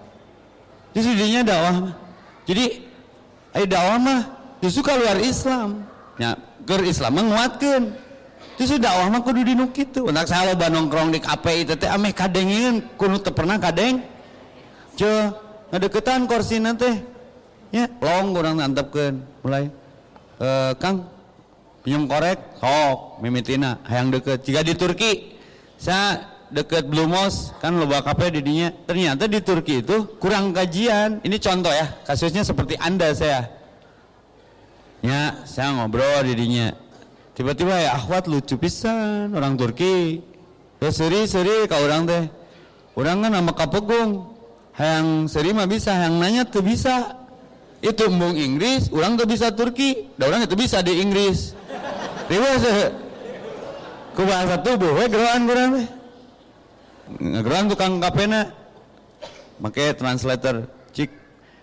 Justru dirinya dakwah. Jadi ayo dakwah mah justru keluar Islam. Ya, ke Islam mah nguatkeun. Justru dakwah mah kudu dinu kitu. Untuk saya loba nongkrong di itu teh ameh kadengin kudu teu pernah kadeng. Ce, ngadeketan korsina teh. ya long kurang antepkeun mulai eh Kang pinjam korek sok mimitina hayang deket jika di Turki saya deket Blue Mosque kan loba kafe di dinya ternyata di Turki itu kurang kajian. Ini contoh ya kasusnya seperti anda saya. Ya saya ngobrol di dinya tiba-tiba ya akhwat lucu pisan orang Turki. Terus seri seri kau orang teh. Orang kan nama kapegung. Yang seri mah bisa yang nanya tuh bisa. Itu embung Inggris orang tuh bisa Turki. Da orang itu bisa di Inggris. Riwas ku bahasa tubuh we geroan kurang teh ngegeroan tukang kapena make translator cik.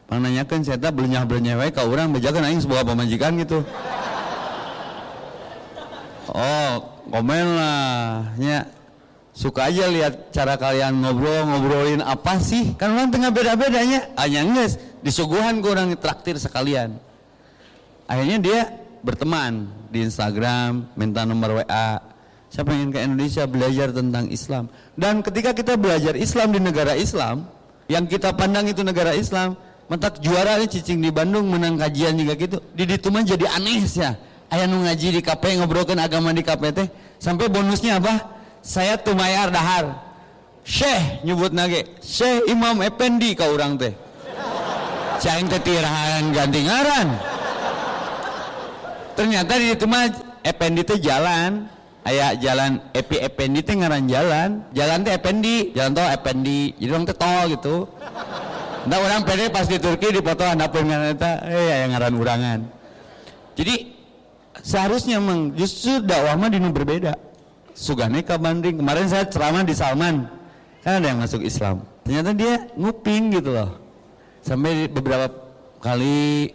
Pangnanyakeun saya teh belenyah-belenyah wae ka urang bejakeun aing sebuah pamajikan gitu. Oh komen lah nya. Suka aja lihat cara kalian ngobrol ngobrolin apa sih? Kan orang tengah beda-bedanya hanya nges disuguhan kurang traktir sekalian. Akhirnya dia berteman di Instagram minta nomor WA saya pengen ke Indonesia belajar tentang Islam. Dan ketika kita belajar Islam di negara Islam yang kita pandang itu negara Islam mentak juara cicing di Bandung menang kajian juga gitu di ditu mah jadi aneh ya. Ayah ngaji di KP ngobrolkan agama di KP teh. Sampai bonusnya apa? Saya tumayar dahar. Syekh nyebut nage. Syekh Imam Effendi kau orang teh. Cang tetirahan ganti ngaran. Ternyata di itu mah Effendi teh jalan aya jalan Epi Effendi teh ngaran jalan. Jalan teh Effendi jalan tol Effendi jadi orang teh tol gitu. Nah orang pede pas di Turki di foto anak ngaran eta eh yang ngaran urangan. Jadi seharusnya meng justru dakwah mah dinu berbeda. Sugane ka banding. Kemarin saya ceramah di Salman. Kan ada yang masuk Islam. Ternyata dia nguping gitu loh. Sampai beberapa kali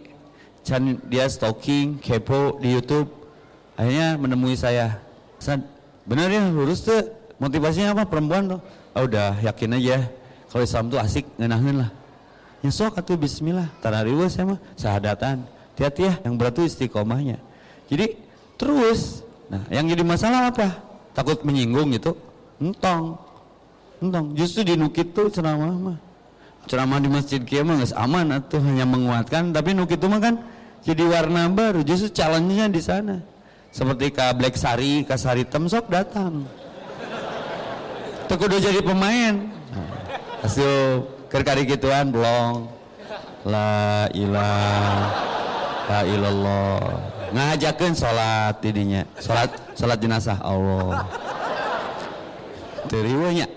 dia stalking kepo di YouTube. Akhirnya menemui saya San bener ya lurus tuh. Motivasinya apa? Perempuan tuh. Oh, udah yakin aja. Kalau Islam tuh asik ngenahin lah. Ya sok atuh bismillah. Tarariwa saya mah sahadatan hati-hati ya yang berat tuh istiqomahnya. Jadi terus nah yang jadi masalah apa? Takut menyinggung gitu? Entong. Entong. Justru di nukit tuh ceramah mah. Ceramah di masjid kia mah aman atau hanya menguatkan. Tapi nukit itu mah kan jadi warna baru. Justru challenge-nya di sana seperti ke Black Sari ke Sari Temsok datang. Udah jadi pemain. Hasil kerkari gituan belum la ilah la ilallah ngajakin sholat tidinya. Sholat sholat jenazah Allah. Teriwanya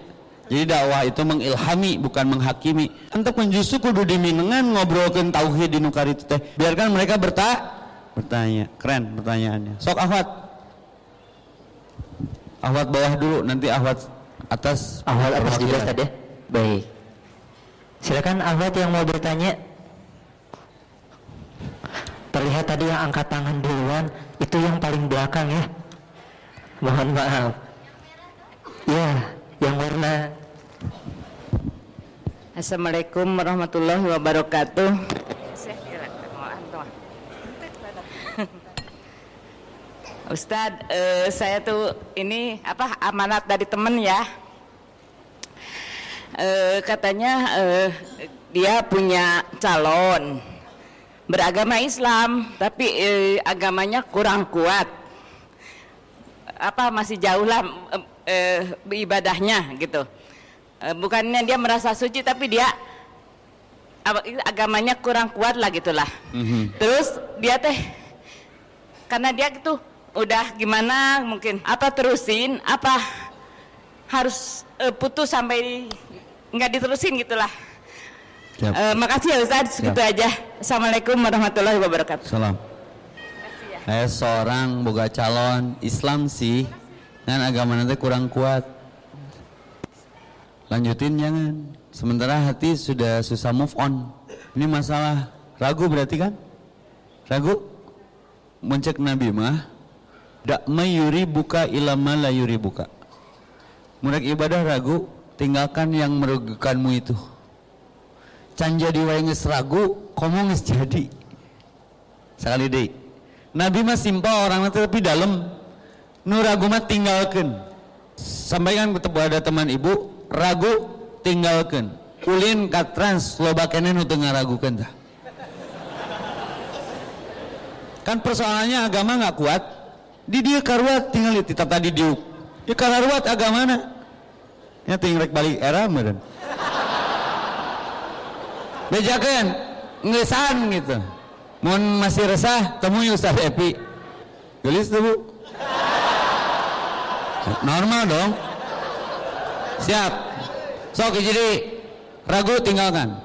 jadi dakwah itu mengilhami bukan menghakimi. Untuk justru kudu diminengan ngobrolkan tauhid di nukari itu teh. Biarkan mereka berta bertanya keren pertanyaannya sok ahwat ahwat bawah dulu nanti ahwat atas Ahwat atas juga tadi ya? Baik. Silakan Ahwat yang mau bertanya. Terlihat tadi yang angkat tangan duluan itu yang paling belakang ya. Mohon maaf. Ya, yang warna Assalamualaikum warahmatullahi wabarakatuh. Ustadz, eh, saya tuh ini apa amanat dari temen ya. Eh, katanya eh, dia punya calon beragama Islam, tapi eh, agamanya kurang kuat. Apa masih jauh lah eh, ibadahnya gitu. Eh, bukannya dia merasa suci, tapi dia agamanya kurang kuat lah gitulah. Terus dia teh karena dia gitu udah gimana mungkin apa terusin apa harus eh, putus sampai nggak diterusin gitulah. Siap. Eh, makasih ya Ustaz, segitu aja. Assalamualaikum warahmatullahi wabarakatuh. Salam. Saya seorang boga calon Islam sih, kan agama nanti kurang kuat. Lanjutin jangan. Sementara hati sudah susah move on. Ini masalah ragu berarti kan? Ragu? Mencek Nabi mah, dak mayuri buka la yuri buka. Murid ibadah ragu, tinggalkan yang merugikanmu itu. Can jadi wae ragu, komo geus jadi. Sekali deh. Nabi mah simpel orang nanti tapi dalam. Nu ragu mah tinggalkan. Sampaikan kepada teman ibu, ragu tinggalkan. Ulin ka trans loba kene nu teu ngaragukeun tah. kan persoalannya agama nggak kuat di dia karuat tinggal di tetap tadi diuk ya karuat agama mana ya tinggal balik era meren bejakan ngesan gitu. Mohon masih resah temui Ustaz Epi. Gelis tuh bu. Normal dong. Siap. Sok jadi ragu tinggalkan.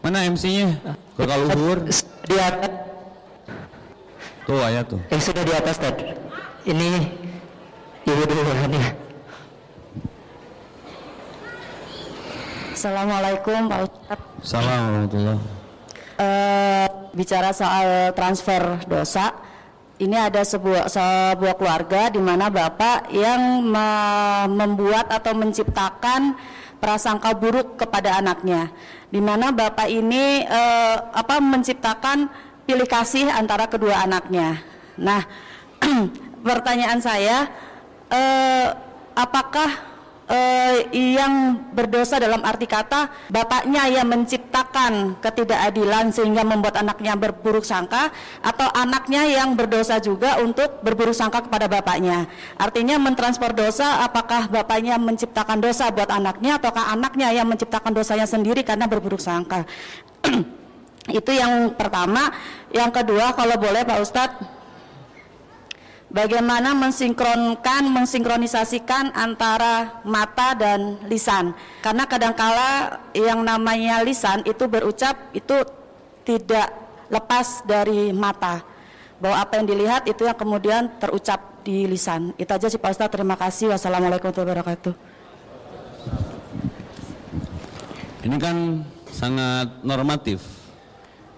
Mana MC-nya kalau luhur Di atas, tuh ayat tuh eh sudah di atas tadi. Ini ibu duluan ya. Assalamualaikum Pak Ustadz. salam warahmatullah Eh, bicara soal transfer dosa, ini ada sebuah sebuah keluarga di mana bapak yang me- membuat atau menciptakan prasangka buruk kepada anaknya, di mana bapak ini eh, apa menciptakan pilih kasih antara kedua anaknya. Nah, pertanyaan saya, eh, apakah eh, yang berdosa dalam arti kata bapaknya yang menciptakan ketidakadilan sehingga membuat anaknya berburuk sangka atau anaknya yang berdosa juga untuk berburuk sangka kepada bapaknya. Artinya mentransfer dosa apakah bapaknya menciptakan dosa buat anaknya ataukah anaknya yang menciptakan dosanya sendiri karena berburuk sangka. Itu yang pertama. Yang kedua kalau boleh Pak Ustadz bagaimana mensinkronkan, mensinkronisasikan antara mata dan lisan. Karena kadangkala yang namanya lisan itu berucap itu tidak lepas dari mata. Bahwa apa yang dilihat itu yang kemudian terucap di lisan. Itu aja sih Pak Ustadz. Terima kasih. Wassalamualaikum warahmatullahi wabarakatuh. Ini kan sangat normatif.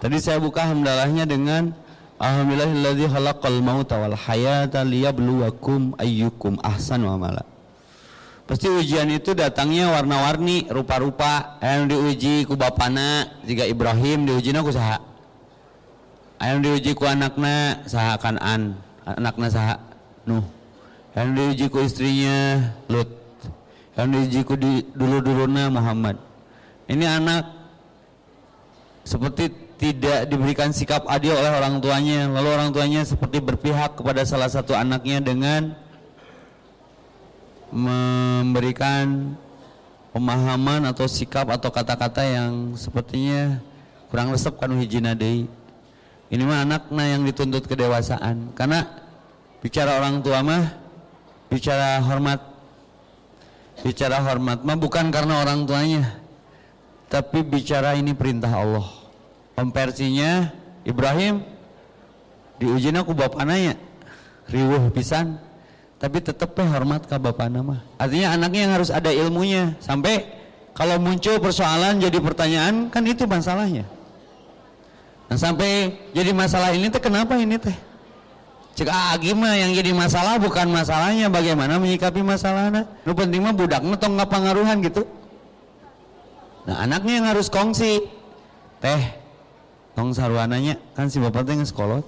Tadi saya buka hamdalahnya dengan Alhamdulillahilladzi khalaqal mauta wal hayata liyabluwakum ayyukum ahsanu amala. Pasti ujian itu datangnya warna-warni, rupa-rupa. Yang diuji ku bapana, jika Ibrahim diuji ku saha. Yang diuji ku anakna saha Kanan, anakna saha Nuh. Yang diuji ku istrinya Lut. Yang diuji ku dulu-duluna Muhammad. Ini anak seperti tidak diberikan sikap adil oleh orang tuanya. Lalu orang tuanya seperti berpihak kepada salah satu anaknya dengan memberikan pemahaman atau sikap atau kata-kata yang sepertinya kurang resep kan hijina. Ini mah anaknya yang dituntut kedewasaan. Karena bicara orang tua mah bicara hormat bicara hormat mah bukan karena orang tuanya tapi bicara ini perintah Allah kompersinya Ibrahim diuji aku bapak riwuh pisan. Tapi tetep hormat ke bapak nama artinya anaknya yang harus ada ilmunya. Sampai kalau muncul persoalan jadi pertanyaan kan itu masalahnya. Nah sampai jadi masalah ini teh kenapa ini teh? Cek gimana yang jadi masalah bukan masalahnya bagaimana menyikapi masalahnya nu penting mah budaknya tong pengaruhan gitu. Nah anaknya yang harus kongsi. Teh tong sarwananya kan si bapak teh sekolot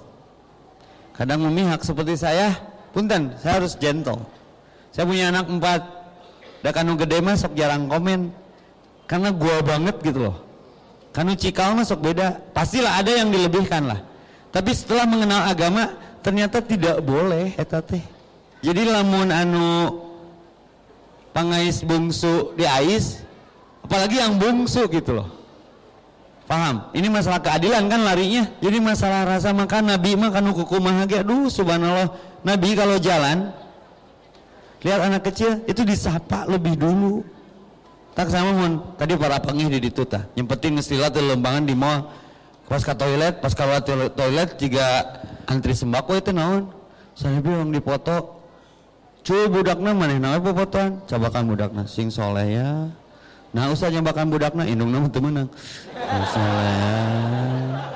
kadang memihak seperti saya punten saya harus gentle. Saya punya anak empat. Dah kanu gede mah sok jarang komen. Karena gua banget gitu loh. Kanu cikal mah sok beda. Pastilah ada yang dilebihkan lah. Tapi setelah mengenal agama ternyata tidak boleh eta teh. Jadi lamun anu pangais bungsu di ais apalagi yang bungsu gitu loh Paham? Ini masalah keadilan kan larinya. Jadi masalah rasa makan Nabi mah kanu kuku mahagia. Aduh subhanallah. Nabi kalau jalan lihat anak kecil itu disapa lebih dulu. Tak sama mun tadi para pengih di ditu tah. Yang penting ngestilat lembangan di mall. Pas ke toilet, pas ke toilet juga antri sembako itu naon. Saya bilang dipoto. Cuy budakna maneh naon popotoan? Cobakan budakna sing soleh ya. Nah usah nyobakan budakna indung nama temenang. Masalah.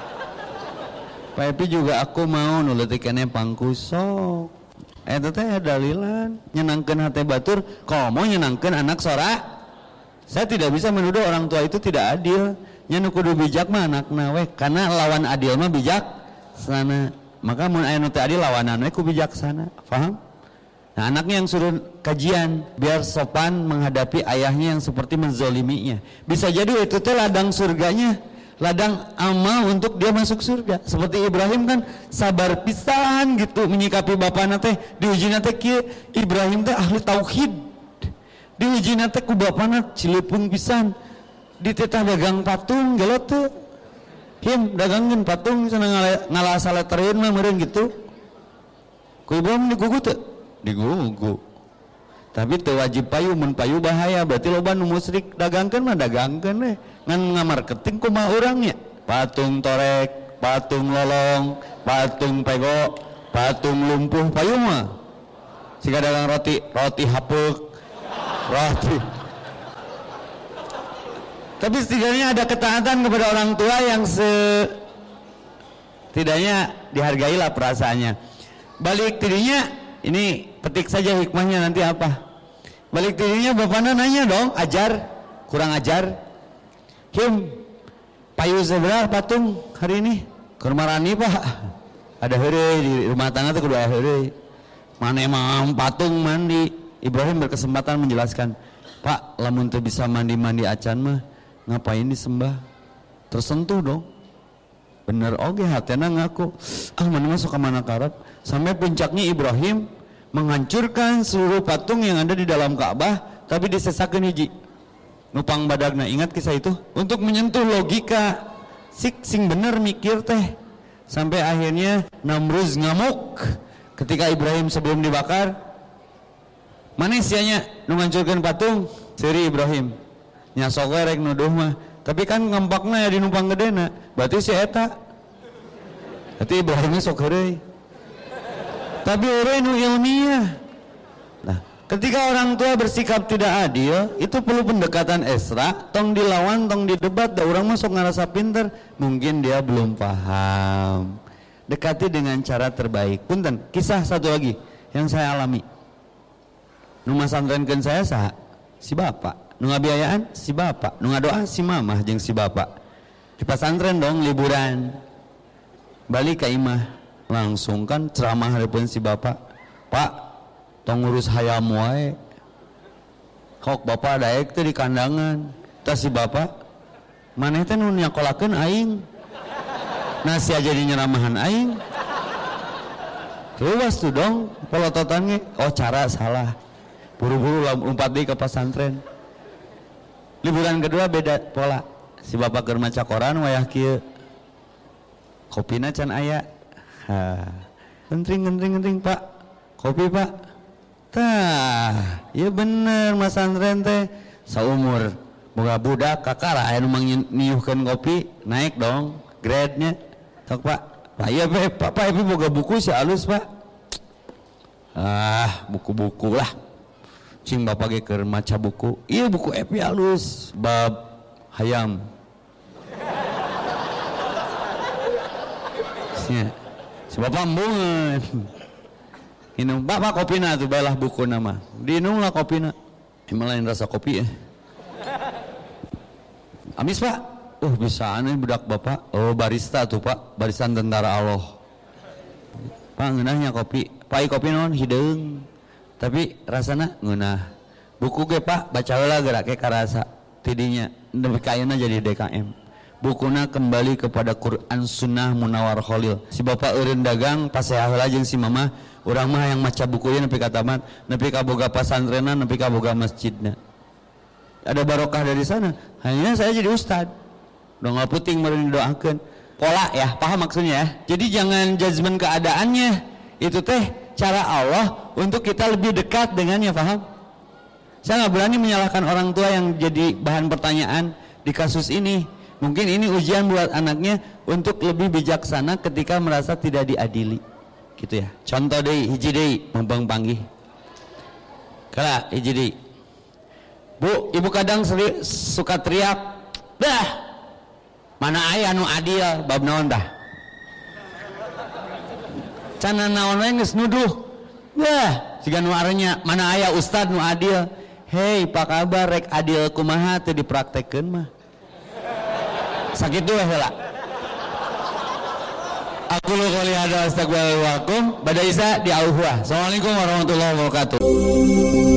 Pak Epi juga aku mau nuletikannya pangkusok. Eh teh dalilan nyenangkan hati batur. Mau nyenangkan anak sora. Saya tidak bisa menuduh orang tua itu tidak adil. Nya kudu bijak mah anak nawe karena lawan adil mah bijak sana. Maka mun aya nu adil lawanan ku bijaksana. Paham? Nah anaknya yang suruh kajian biar sopan menghadapi ayahnya yang seperti menzoliminya. Bisa jadi itu teh ladang surganya, ladang amal untuk dia masuk surga. Seperti Ibrahim kan sabar pisan gitu menyikapi bapakna teh diuji teh kieu Ibrahim teh ahli tauhid. Diuji teh ku bapakna cileupung pisan. Di tetah dagang patung gelot teh. Him dagangkeun patung sana ngala, ngala saletereun mah meureun gitu. Ku Ibrahim digugu teu? Digugu. Tapi wajib payu mun payu bahaya. Berarti loba nu musyrik dagangkeun mah dagangkeun we ngan ngamarketing kumaha urangnya patung torek patung lolong patung pego patung lumpuh payung mah. Siga dagang roti roti hapuk roti. Tapi setidaknya ada ketaatan kepada orang tua yang se tidaknya dihargailah perasaannya. Balik dirinya ini petik saja hikmahnya nanti apa? Balik dirinya bapaknya nanya dong ajar? Kurang ajar? Kim, payu sebelah patung hari ini? Ke rumah Rani pak. Ada hari di rumah tangga itu kedua hari mana emang patung mandi? Ibrahim berkesempatan menjelaskan Pak lamun tuh bisa mandi-mandi acan mah ngapain disembah? Tersentuh dong. Bener oke hatena ngaku ah mana masuk ke mana karat sampai puncaknya Ibrahim menghancurkan seluruh patung yang ada di dalam Ka'bah tapi disesakan hiji. Nupang badagna ingat kisah itu? Untuk menyentuh logika sik sing bener mikir teh. Sampai akhirnya Namruz ngamuk ketika Ibrahim sebelum dibakar. Mana sianya nungancurkan patung seri Ibrahim. Nyasok rek nuduh mah tapi kan ngampakna ya di numpang gedena. Berarti si eta. Berarti Ibrahimnya sok tapi orang nu ilmiah nah Ketika orang tua bersikap tidak adil, itu perlu pendekatan esra, tong dilawan, tong didebat, da orang masuk ngerasa pinter, mungkin dia belum paham. Dekati dengan cara terbaik. Punten, kisah satu lagi yang saya alami. Numa santrenkeun saya sah, si bapak. Nu biayaan si bapak. Nu doa si mamah jeung si bapak. Di pesantren dong liburan. Balik ke imah. Langsung kan ceramah haripun si bapak. Pak, tong ngurus hayam wae. Kok bapak daek teh di kandangan? Tas si bapak mana teh nu nyakolakeun aing? Nasi aja di nyeramahan aing? Luas tuh dong pelototan oh cara salah. Buru-buru lompat di ke pesantren. Liburan kedua beda pola. Si bapak ke rumah cakoran wayah kia kopi can aya ha gentring gentring gentring pak kopi pak Tah, ya bener Mas Andren teh seumur boga budak kakara aya nu niuhkeun kopi naik dong grade-nya. Tok Pak. Pak iya Pak, Pak, Pak boga buku si alus Pak. Ah, buku-buku lah. Cing Bapak ge maca buku. Iya buku Epi alus bab hayam. Ya. Si Bapak mbungeun minum bapak kopi na. Tuh balah buku nama. Diinum lah kopi na. Lain rasa kopi ya amis pak? Oh bisa aneh budak bapak. Oh barista tuh pak. Barisan tentara Allah. Pak ngenahnya kopi. Pak kopi non hidung tapi rasanya ngenah. Buku ge pak? Baca lah gerak ke karasa. Tidinya kayaknya jadi DKM bukuna kembali kepada Quran Sunnah Munawar Khalil. Si bapak urin dagang pas saya lajeng si mama orang mah yang maca bukunya nepi ka tamat nepi ka boga pasantrenan nepi ka boga masjidna. Ada barokah dari sana. Hanya saya jadi ustad. Dong puting meureun doakan pola ya paham maksudnya ya? Jadi jangan judgement keadaannya. Itu teh cara Allah untuk kita lebih dekat dengannya paham? Saya nggak berani menyalahkan orang tua yang jadi bahan pertanyaan di kasus ini mungkin ini ujian buat anaknya untuk lebih bijaksana ketika merasa tidak diadili. Gitu ya. Contoh deh hiji deh mempeng panggih. Kala hiji deh bu ibu kadang seri, suka teriak dah! Mana ayah nu adil bab naon dah? Cana naon geus nuduh dah! Siga nu arenya mana ayah ustad nu adil? Hei pak kabar rek adil kumaha teu dipraktekkeun mah sakit dua heula Aku lu kali ada astagfirullahaladzim. Pada Isa di Auhwa. Assalamualaikum warahmatullahi wabarakatuh.